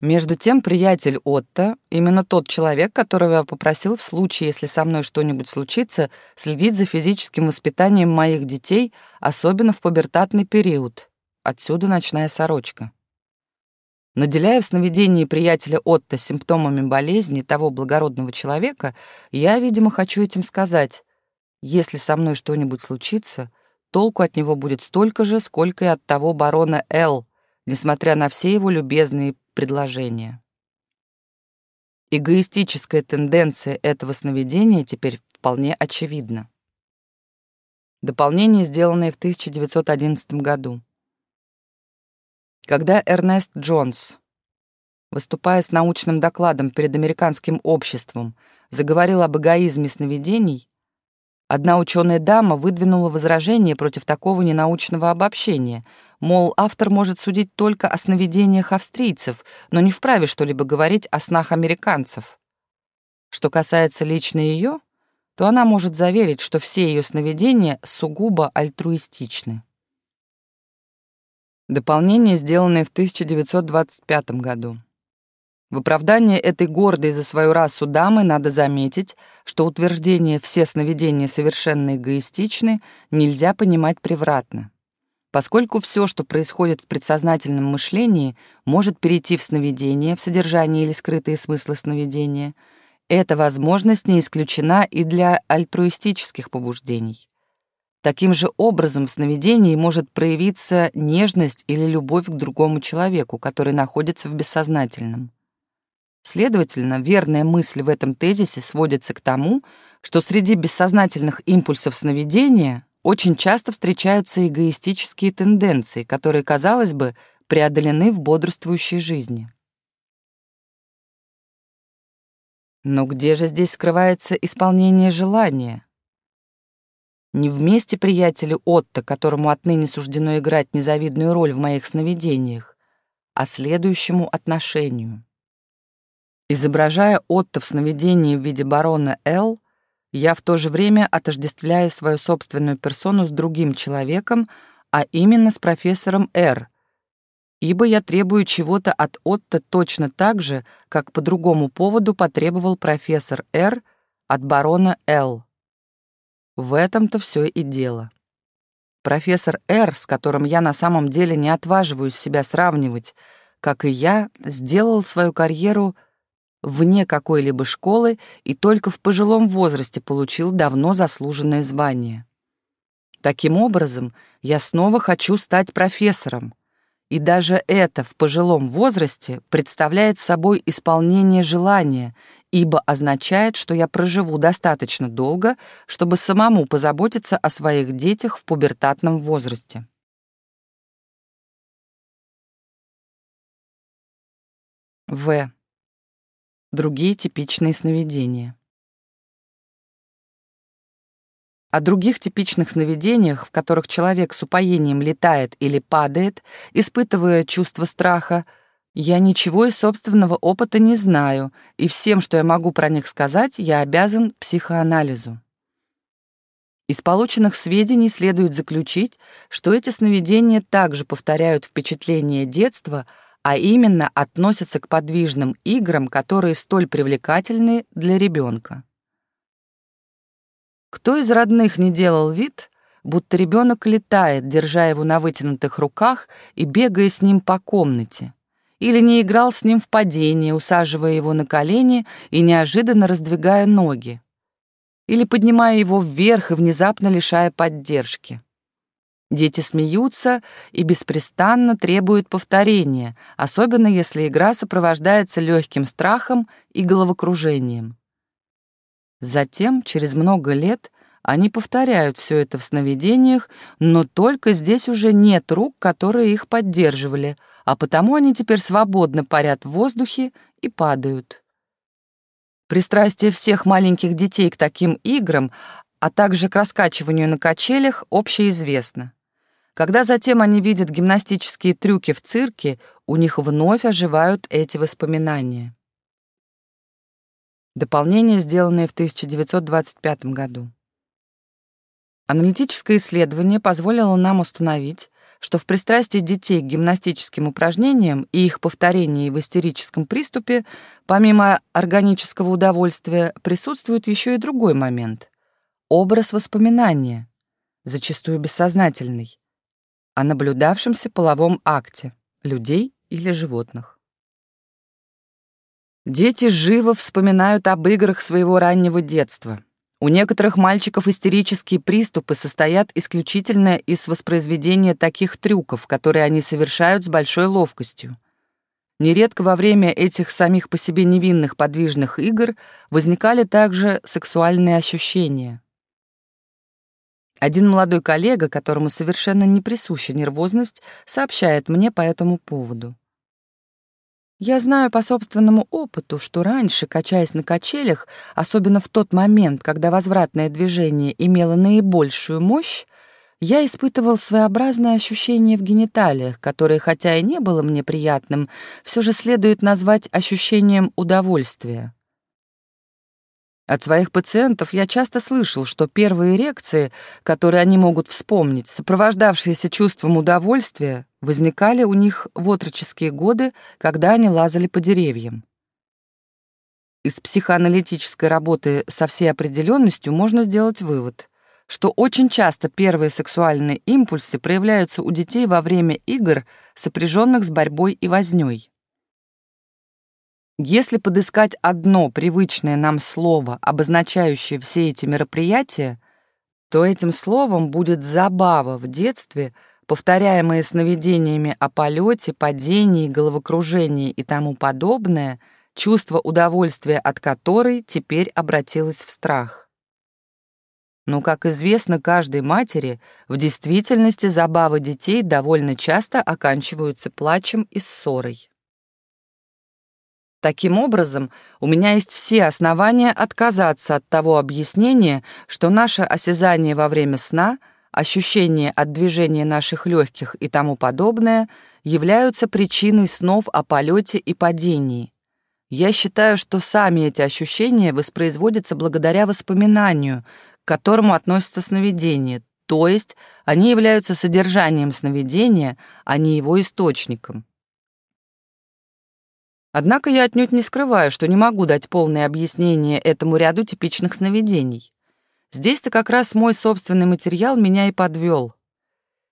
Между тем, приятель Отто, именно тот человек, которого я попросил в случае, если со мной что-нибудь случится, следить за физическим воспитанием моих детей, особенно в пубертатный период. Отсюда ночная сорочка. Наделяя в сновидении приятеля Отто симптомами болезни того благородного человека, я, видимо, хочу этим сказать, если со мной что-нибудь случится, толку от него будет столько же, сколько и от того барона Л., несмотря на все его любезные предложения. Эгоистическая тенденция этого сновидения теперь вполне очевидна. Дополнение, сделанное в 1911 году. Когда Эрнест Джонс, выступая с научным докладом перед американским обществом, заговорил об эгоизме сновидений, одна ученая дама выдвинула возражение против такого ненаучного обобщения — Мол, автор может судить только о сновидениях австрийцев, но не вправе что-либо говорить о снах американцев. Что касается лично ее, то она может заверить, что все ее сновидения сугубо альтруистичны. Дополнение, сделанное в 1925 году. В оправдание этой гордой за свою расу дамы надо заметить, что утверждение «все сновидения совершенно эгоистичны» нельзя понимать превратно поскольку все, что происходит в предсознательном мышлении, может перейти в сновидение, в содержание или скрытые смыслы сновидения, эта возможность не исключена и для альтруистических побуждений. Таким же образом в сновидении может проявиться нежность или любовь к другому человеку, который находится в бессознательном. Следовательно, верная мысль в этом тезисе сводится к тому, что среди бессознательных импульсов сновидения очень часто встречаются эгоистические тенденции, которые, казалось бы, преодолены в бодрствующей жизни. Но где же здесь скрывается исполнение желания? Не вместе приятелю Отто, которому отныне суждено играть незавидную роль в моих сновидениях, а следующему отношению. Изображая Отто в сновидении в виде барона Л, я в то же время отождествляю свою собственную персону с другим человеком, а именно с профессором Р, ибо я требую чего-то от Отто точно так же, как по другому поводу потребовал профессор Р от барона Л. В этом-то все и дело. Профессор Р, с которым я на самом деле не отваживаюсь себя сравнивать, как и я, сделал свою карьеру — вне какой-либо школы и только в пожилом возрасте получил давно заслуженное звание. Таким образом, я снова хочу стать профессором. И даже это в пожилом возрасте представляет собой исполнение желания, ибо означает, что я проживу достаточно долго, чтобы самому позаботиться о своих детях в пубертатном возрасте. В. Другие типичные сновидения. О других типичных сновидениях, в которых человек с упоением летает или падает, испытывая чувство страха, я ничего из собственного опыта не знаю, и всем, что я могу про них сказать, я обязан психоанализу. Из полученных сведений следует заключить, что эти сновидения также повторяют впечатления детства, а именно относятся к подвижным играм, которые столь привлекательны для ребенка. Кто из родных не делал вид, будто ребенок летает, держа его на вытянутых руках и бегая с ним по комнате, или не играл с ним в падение, усаживая его на колени и неожиданно раздвигая ноги, или поднимая его вверх и внезапно лишая поддержки. Дети смеются и беспрестанно требуют повторения, особенно если игра сопровождается легким страхом и головокружением. Затем, через много лет, они повторяют все это в сновидениях, но только здесь уже нет рук, которые их поддерживали, а потому они теперь свободно парят в воздухе и падают. Пристрастие всех маленьких детей к таким играм, а также к раскачиванию на качелях, общеизвестно. Когда затем они видят гимнастические трюки в цирке, у них вновь оживают эти воспоминания. Дополнение, сделанное в 1925 году. Аналитическое исследование позволило нам установить, что в пристрастии детей к гимнастическим упражнениям и их повторении в истерическом приступе, помимо органического удовольствия, присутствует еще и другой момент — образ воспоминания, зачастую бессознательный, о наблюдавшемся половом акте людей или животных. Дети живо вспоминают об играх своего раннего детства — у некоторых мальчиков истерические приступы состоят исключительно из воспроизведения таких трюков, которые они совершают с большой ловкостью. Нередко во время этих самих по себе невинных подвижных игр возникали также сексуальные ощущения. Один молодой коллега, которому совершенно не присуща нервозность, сообщает мне по этому поводу. Я знаю по собственному опыту, что раньше, качаясь на качелях, особенно в тот момент, когда возвратное движение имело наибольшую мощь, я испытывал своеобразное ощущение в гениталиях, которое, хотя и не было мне приятным, все же следует назвать ощущением удовольствия. От своих пациентов я часто слышал, что первые эрекции, которые они могут вспомнить, сопровождавшиеся чувством удовольствия, возникали у них в отроческие годы, когда они лазали по деревьям. Из психоаналитической работы со всей определенностью можно сделать вывод, что очень часто первые сексуальные импульсы проявляются у детей во время игр, сопряженных с борьбой и вознёй. Если подыскать одно привычное нам слово, обозначающее все эти мероприятия, то этим словом будет забава в детстве — повторяемые сновидениями о полете, падении, головокружении и тому подобное, чувство удовольствия от которой теперь обратилось в страх. Но, как известно каждой матери, в действительности забавы детей довольно часто оканчиваются плачем и ссорой. Таким образом, у меня есть все основания отказаться от того объяснения, что наше осязание во время сна — ощущения от движения наших легких и тому подобное являются причиной снов о полете и падении. Я считаю, что сами эти ощущения воспроизводятся благодаря воспоминанию, к которому относится сновидение, то есть они являются содержанием сновидения, а не его источником. Однако я отнюдь не скрываю, что не могу дать полное объяснение этому ряду типичных сновидений. Здесь-то как раз мой собственный материал меня и подвел.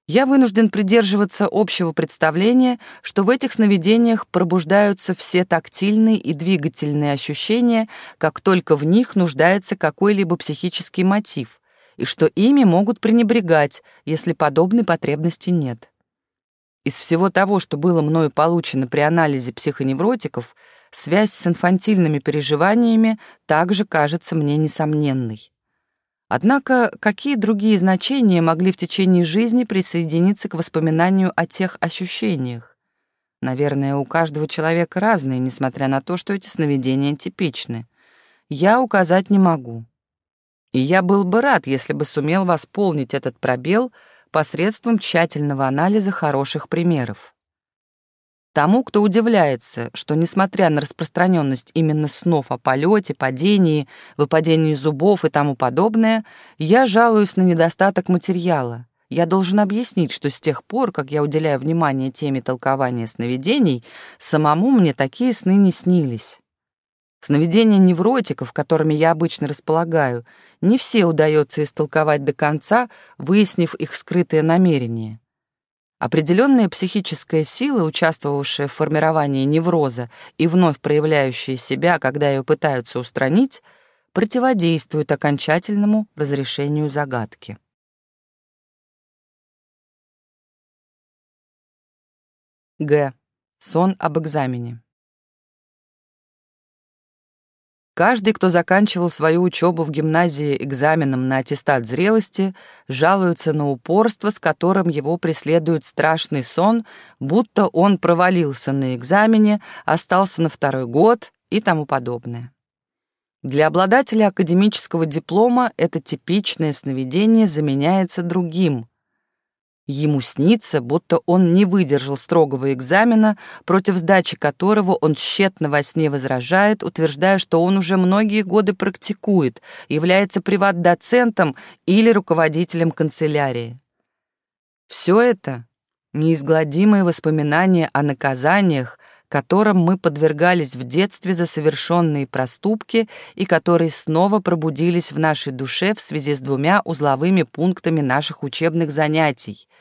Я вынужден придерживаться общего представления, что в этих сновидениях пробуждаются все тактильные и двигательные ощущения, как только в них нуждается какой-либо психический мотив, и что ими могут пренебрегать, если подобной потребности нет. Из всего того, что было мною получено при анализе психоневротиков, связь с инфантильными переживаниями также кажется мне несомненной. Однако какие другие значения могли в течение жизни присоединиться к воспоминанию о тех ощущениях? Наверное, у каждого человека разные, несмотря на то, что эти сновидения типичны. Я указать не могу. И я был бы рад, если бы сумел восполнить этот пробел посредством тщательного анализа хороших примеров. Тому, кто удивляется, что, несмотря на распространенность именно снов о полете, падении, выпадении зубов и тому подобное, я жалуюсь на недостаток материала. Я должен объяснить, что с тех пор, как я уделяю внимание теме толкования сновидений, самому мне такие сны не снились. Сновидения невротиков, которыми я обычно располагаю, не все удается истолковать до конца, выяснив их скрытое намерение. Определенная психическая сила, участвовавшая в формировании невроза и вновь проявляющая себя, когда ее пытаются устранить, противодействует окончательному разрешению загадки. Г. Сон об экзамене. Каждый, кто заканчивал свою учебу в гимназии экзаменом на аттестат зрелости, жалуется на упорство, с которым его преследует страшный сон, будто он провалился на экзамене, остался на второй год и тому подобное. Для обладателя академического диплома это типичное сновидение заменяется другим. Ему снится, будто он не выдержал строгого экзамена, против сдачи которого он тщетно во сне возражает, утверждая, что он уже многие годы практикует, является приват-доцентом или руководителем канцелярии. Все это — неизгладимые воспоминания о наказаниях, которым мы подвергались в детстве за совершенные проступки и которые снова пробудились в нашей душе в связи с двумя узловыми пунктами наших учебных занятий —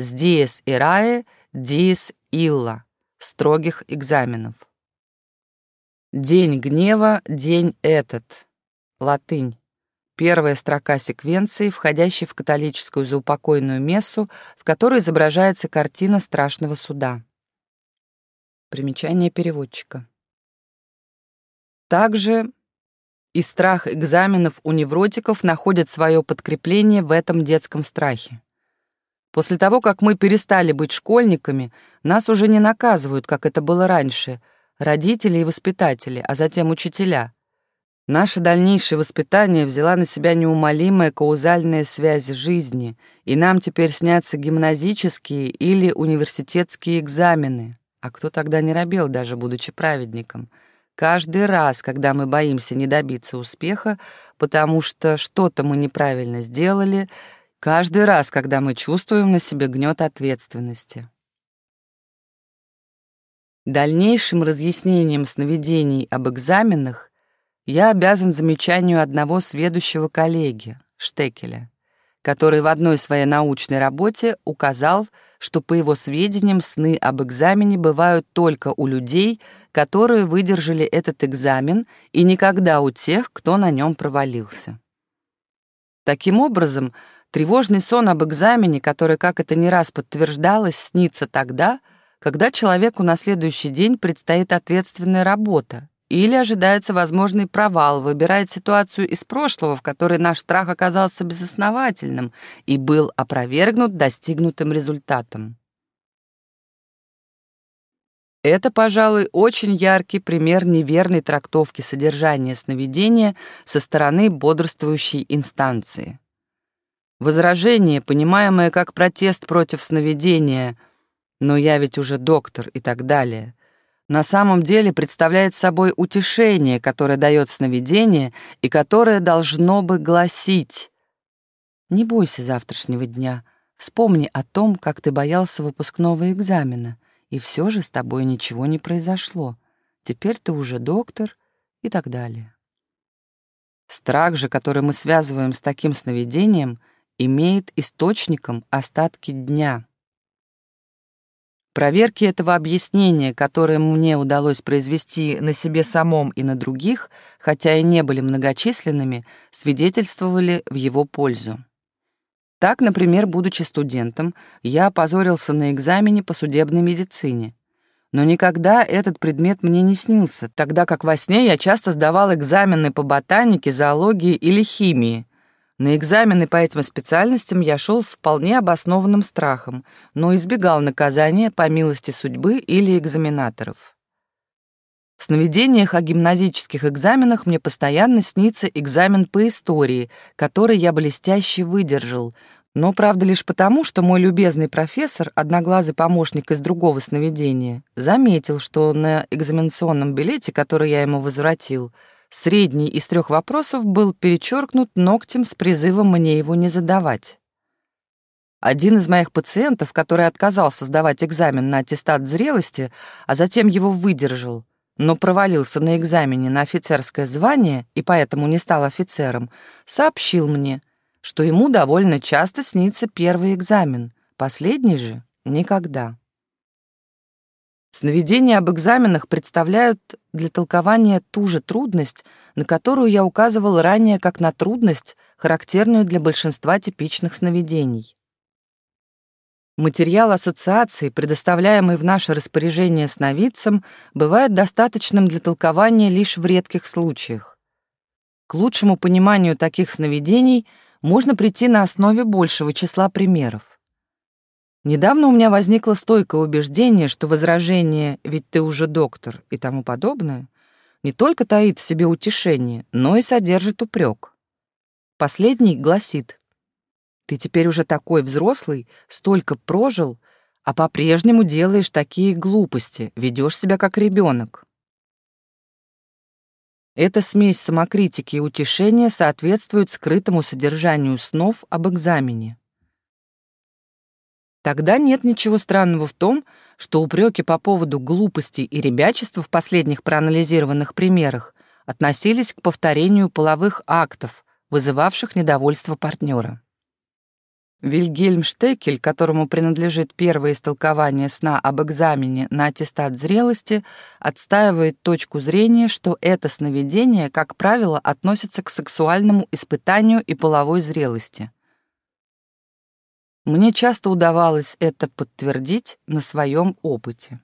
с диес ираe, диес илла, строгих экзаменов. День гнева, день этот. Латынь. Первая строка секвенции, входящей в католическую заупокойную мессу, в которой изображается картина страшного суда. Примечание переводчика. Также и страх экзаменов у невротиков находит свое подкрепление в этом детском страхе. После того, как мы перестали быть школьниками, нас уже не наказывают, как это было раньше, родители и воспитатели, а затем учителя. Наше дальнейшее воспитание взяла на себя неумолимая каузальная связь жизни, и нам теперь снятся гимназические или университетские экзамены, а кто тогда не робел, даже будучи праведником? Каждый раз, когда мы боимся не добиться успеха, потому что что-то мы неправильно сделали, каждый раз, когда мы чувствуем на себе гнет ответственности. Дальнейшим разъяснением сновидений об экзаменах я обязан замечанию одного сведущего коллеги, Штекеля, который в одной своей научной работе указал, что, по его сведениям, сны об экзамене бывают только у людей, которые выдержали этот экзамен, и никогда у тех, кто на нем провалился. Таким образом, тревожный сон об экзамене, который, как это не раз подтверждалось, снится тогда, когда человеку на следующий день предстоит ответственная работа, или ожидается возможный провал, выбирает ситуацию из прошлого, в которой наш страх оказался безосновательным и был опровергнут достигнутым результатом. Это, пожалуй, очень яркий пример неверной трактовки содержания сновидения со стороны бодрствующей инстанции. Возражение, понимаемое как протест против сновидения. «но я ведь уже доктор» и так далее — на самом деле представляет собой утешение, которое дает сновидение и которое должно бы гласить. «Не бойся завтрашнего дня, вспомни о том, как ты боялся выпускного экзамена, и все же с тобой ничего не произошло. Теперь ты уже доктор» и так далее. Страх же, который мы связываем с таким сновидением, имеет источником остатки дня — Проверки этого объяснения, которое мне удалось произвести на себе самом и на других, хотя и не были многочисленными, свидетельствовали в его пользу. Так, например, будучи студентом, я опозорился на экзамене по судебной медицине. Но никогда этот предмет мне не снился, тогда как во сне я часто сдавал экзамены по ботанике, зоологии или химии, на экзамены по этим специальностям я шел с вполне обоснованным страхом, но избегал наказания по милости судьбы или экзаменаторов. В сновидениях о гимназических экзаменах мне постоянно снится экзамен по истории, который я блестяще выдержал, но, правда, лишь потому, что мой любезный профессор, одноглазый помощник из другого сновидения, заметил, что на экзаменационном билете, который я ему возвратил, Средний из трех вопросов был перечеркнут ногтем с призывом мне его не задавать. Один из моих пациентов, который отказался сдавать экзамен на аттестат зрелости, а затем его выдержал, но провалился на экзамене на офицерское звание и поэтому не стал офицером, сообщил мне, что ему довольно часто снится первый экзамен, последний же — никогда. Сновидения об экзаменах представляют для толкования ту же трудность, на которую я указывал ранее как на трудность, характерную для большинства типичных сновидений. Материал ассоциации, предоставляемый в наше распоряжение сновидцам, бывает достаточным для толкования лишь в редких случаях. К лучшему пониманию таких сновидений можно прийти на основе большего числа примеров. Недавно у меня возникло стойкое убеждение, что возражение «ведь ты уже доктор» и тому подобное не только таит в себе утешение, но и содержит упрек. Последний гласит «Ты теперь уже такой взрослый, столько прожил, а по-прежнему делаешь такие глупости, ведешь себя как ребенок». Эта смесь самокритики и утешения соответствует скрытому содержанию снов об экзамене. Тогда нет ничего странного в том, что упреки по поводу глупости и ребячества в последних проанализированных примерах относились к повторению половых актов, вызывавших недовольство партнера. Вильгельм Штекель, которому принадлежит первое истолкование сна об экзамене на аттестат зрелости, отстаивает точку зрения, что это сновидение, как правило, относится к сексуальному испытанию и половой зрелости. Мне часто удавалось это подтвердить на своем опыте.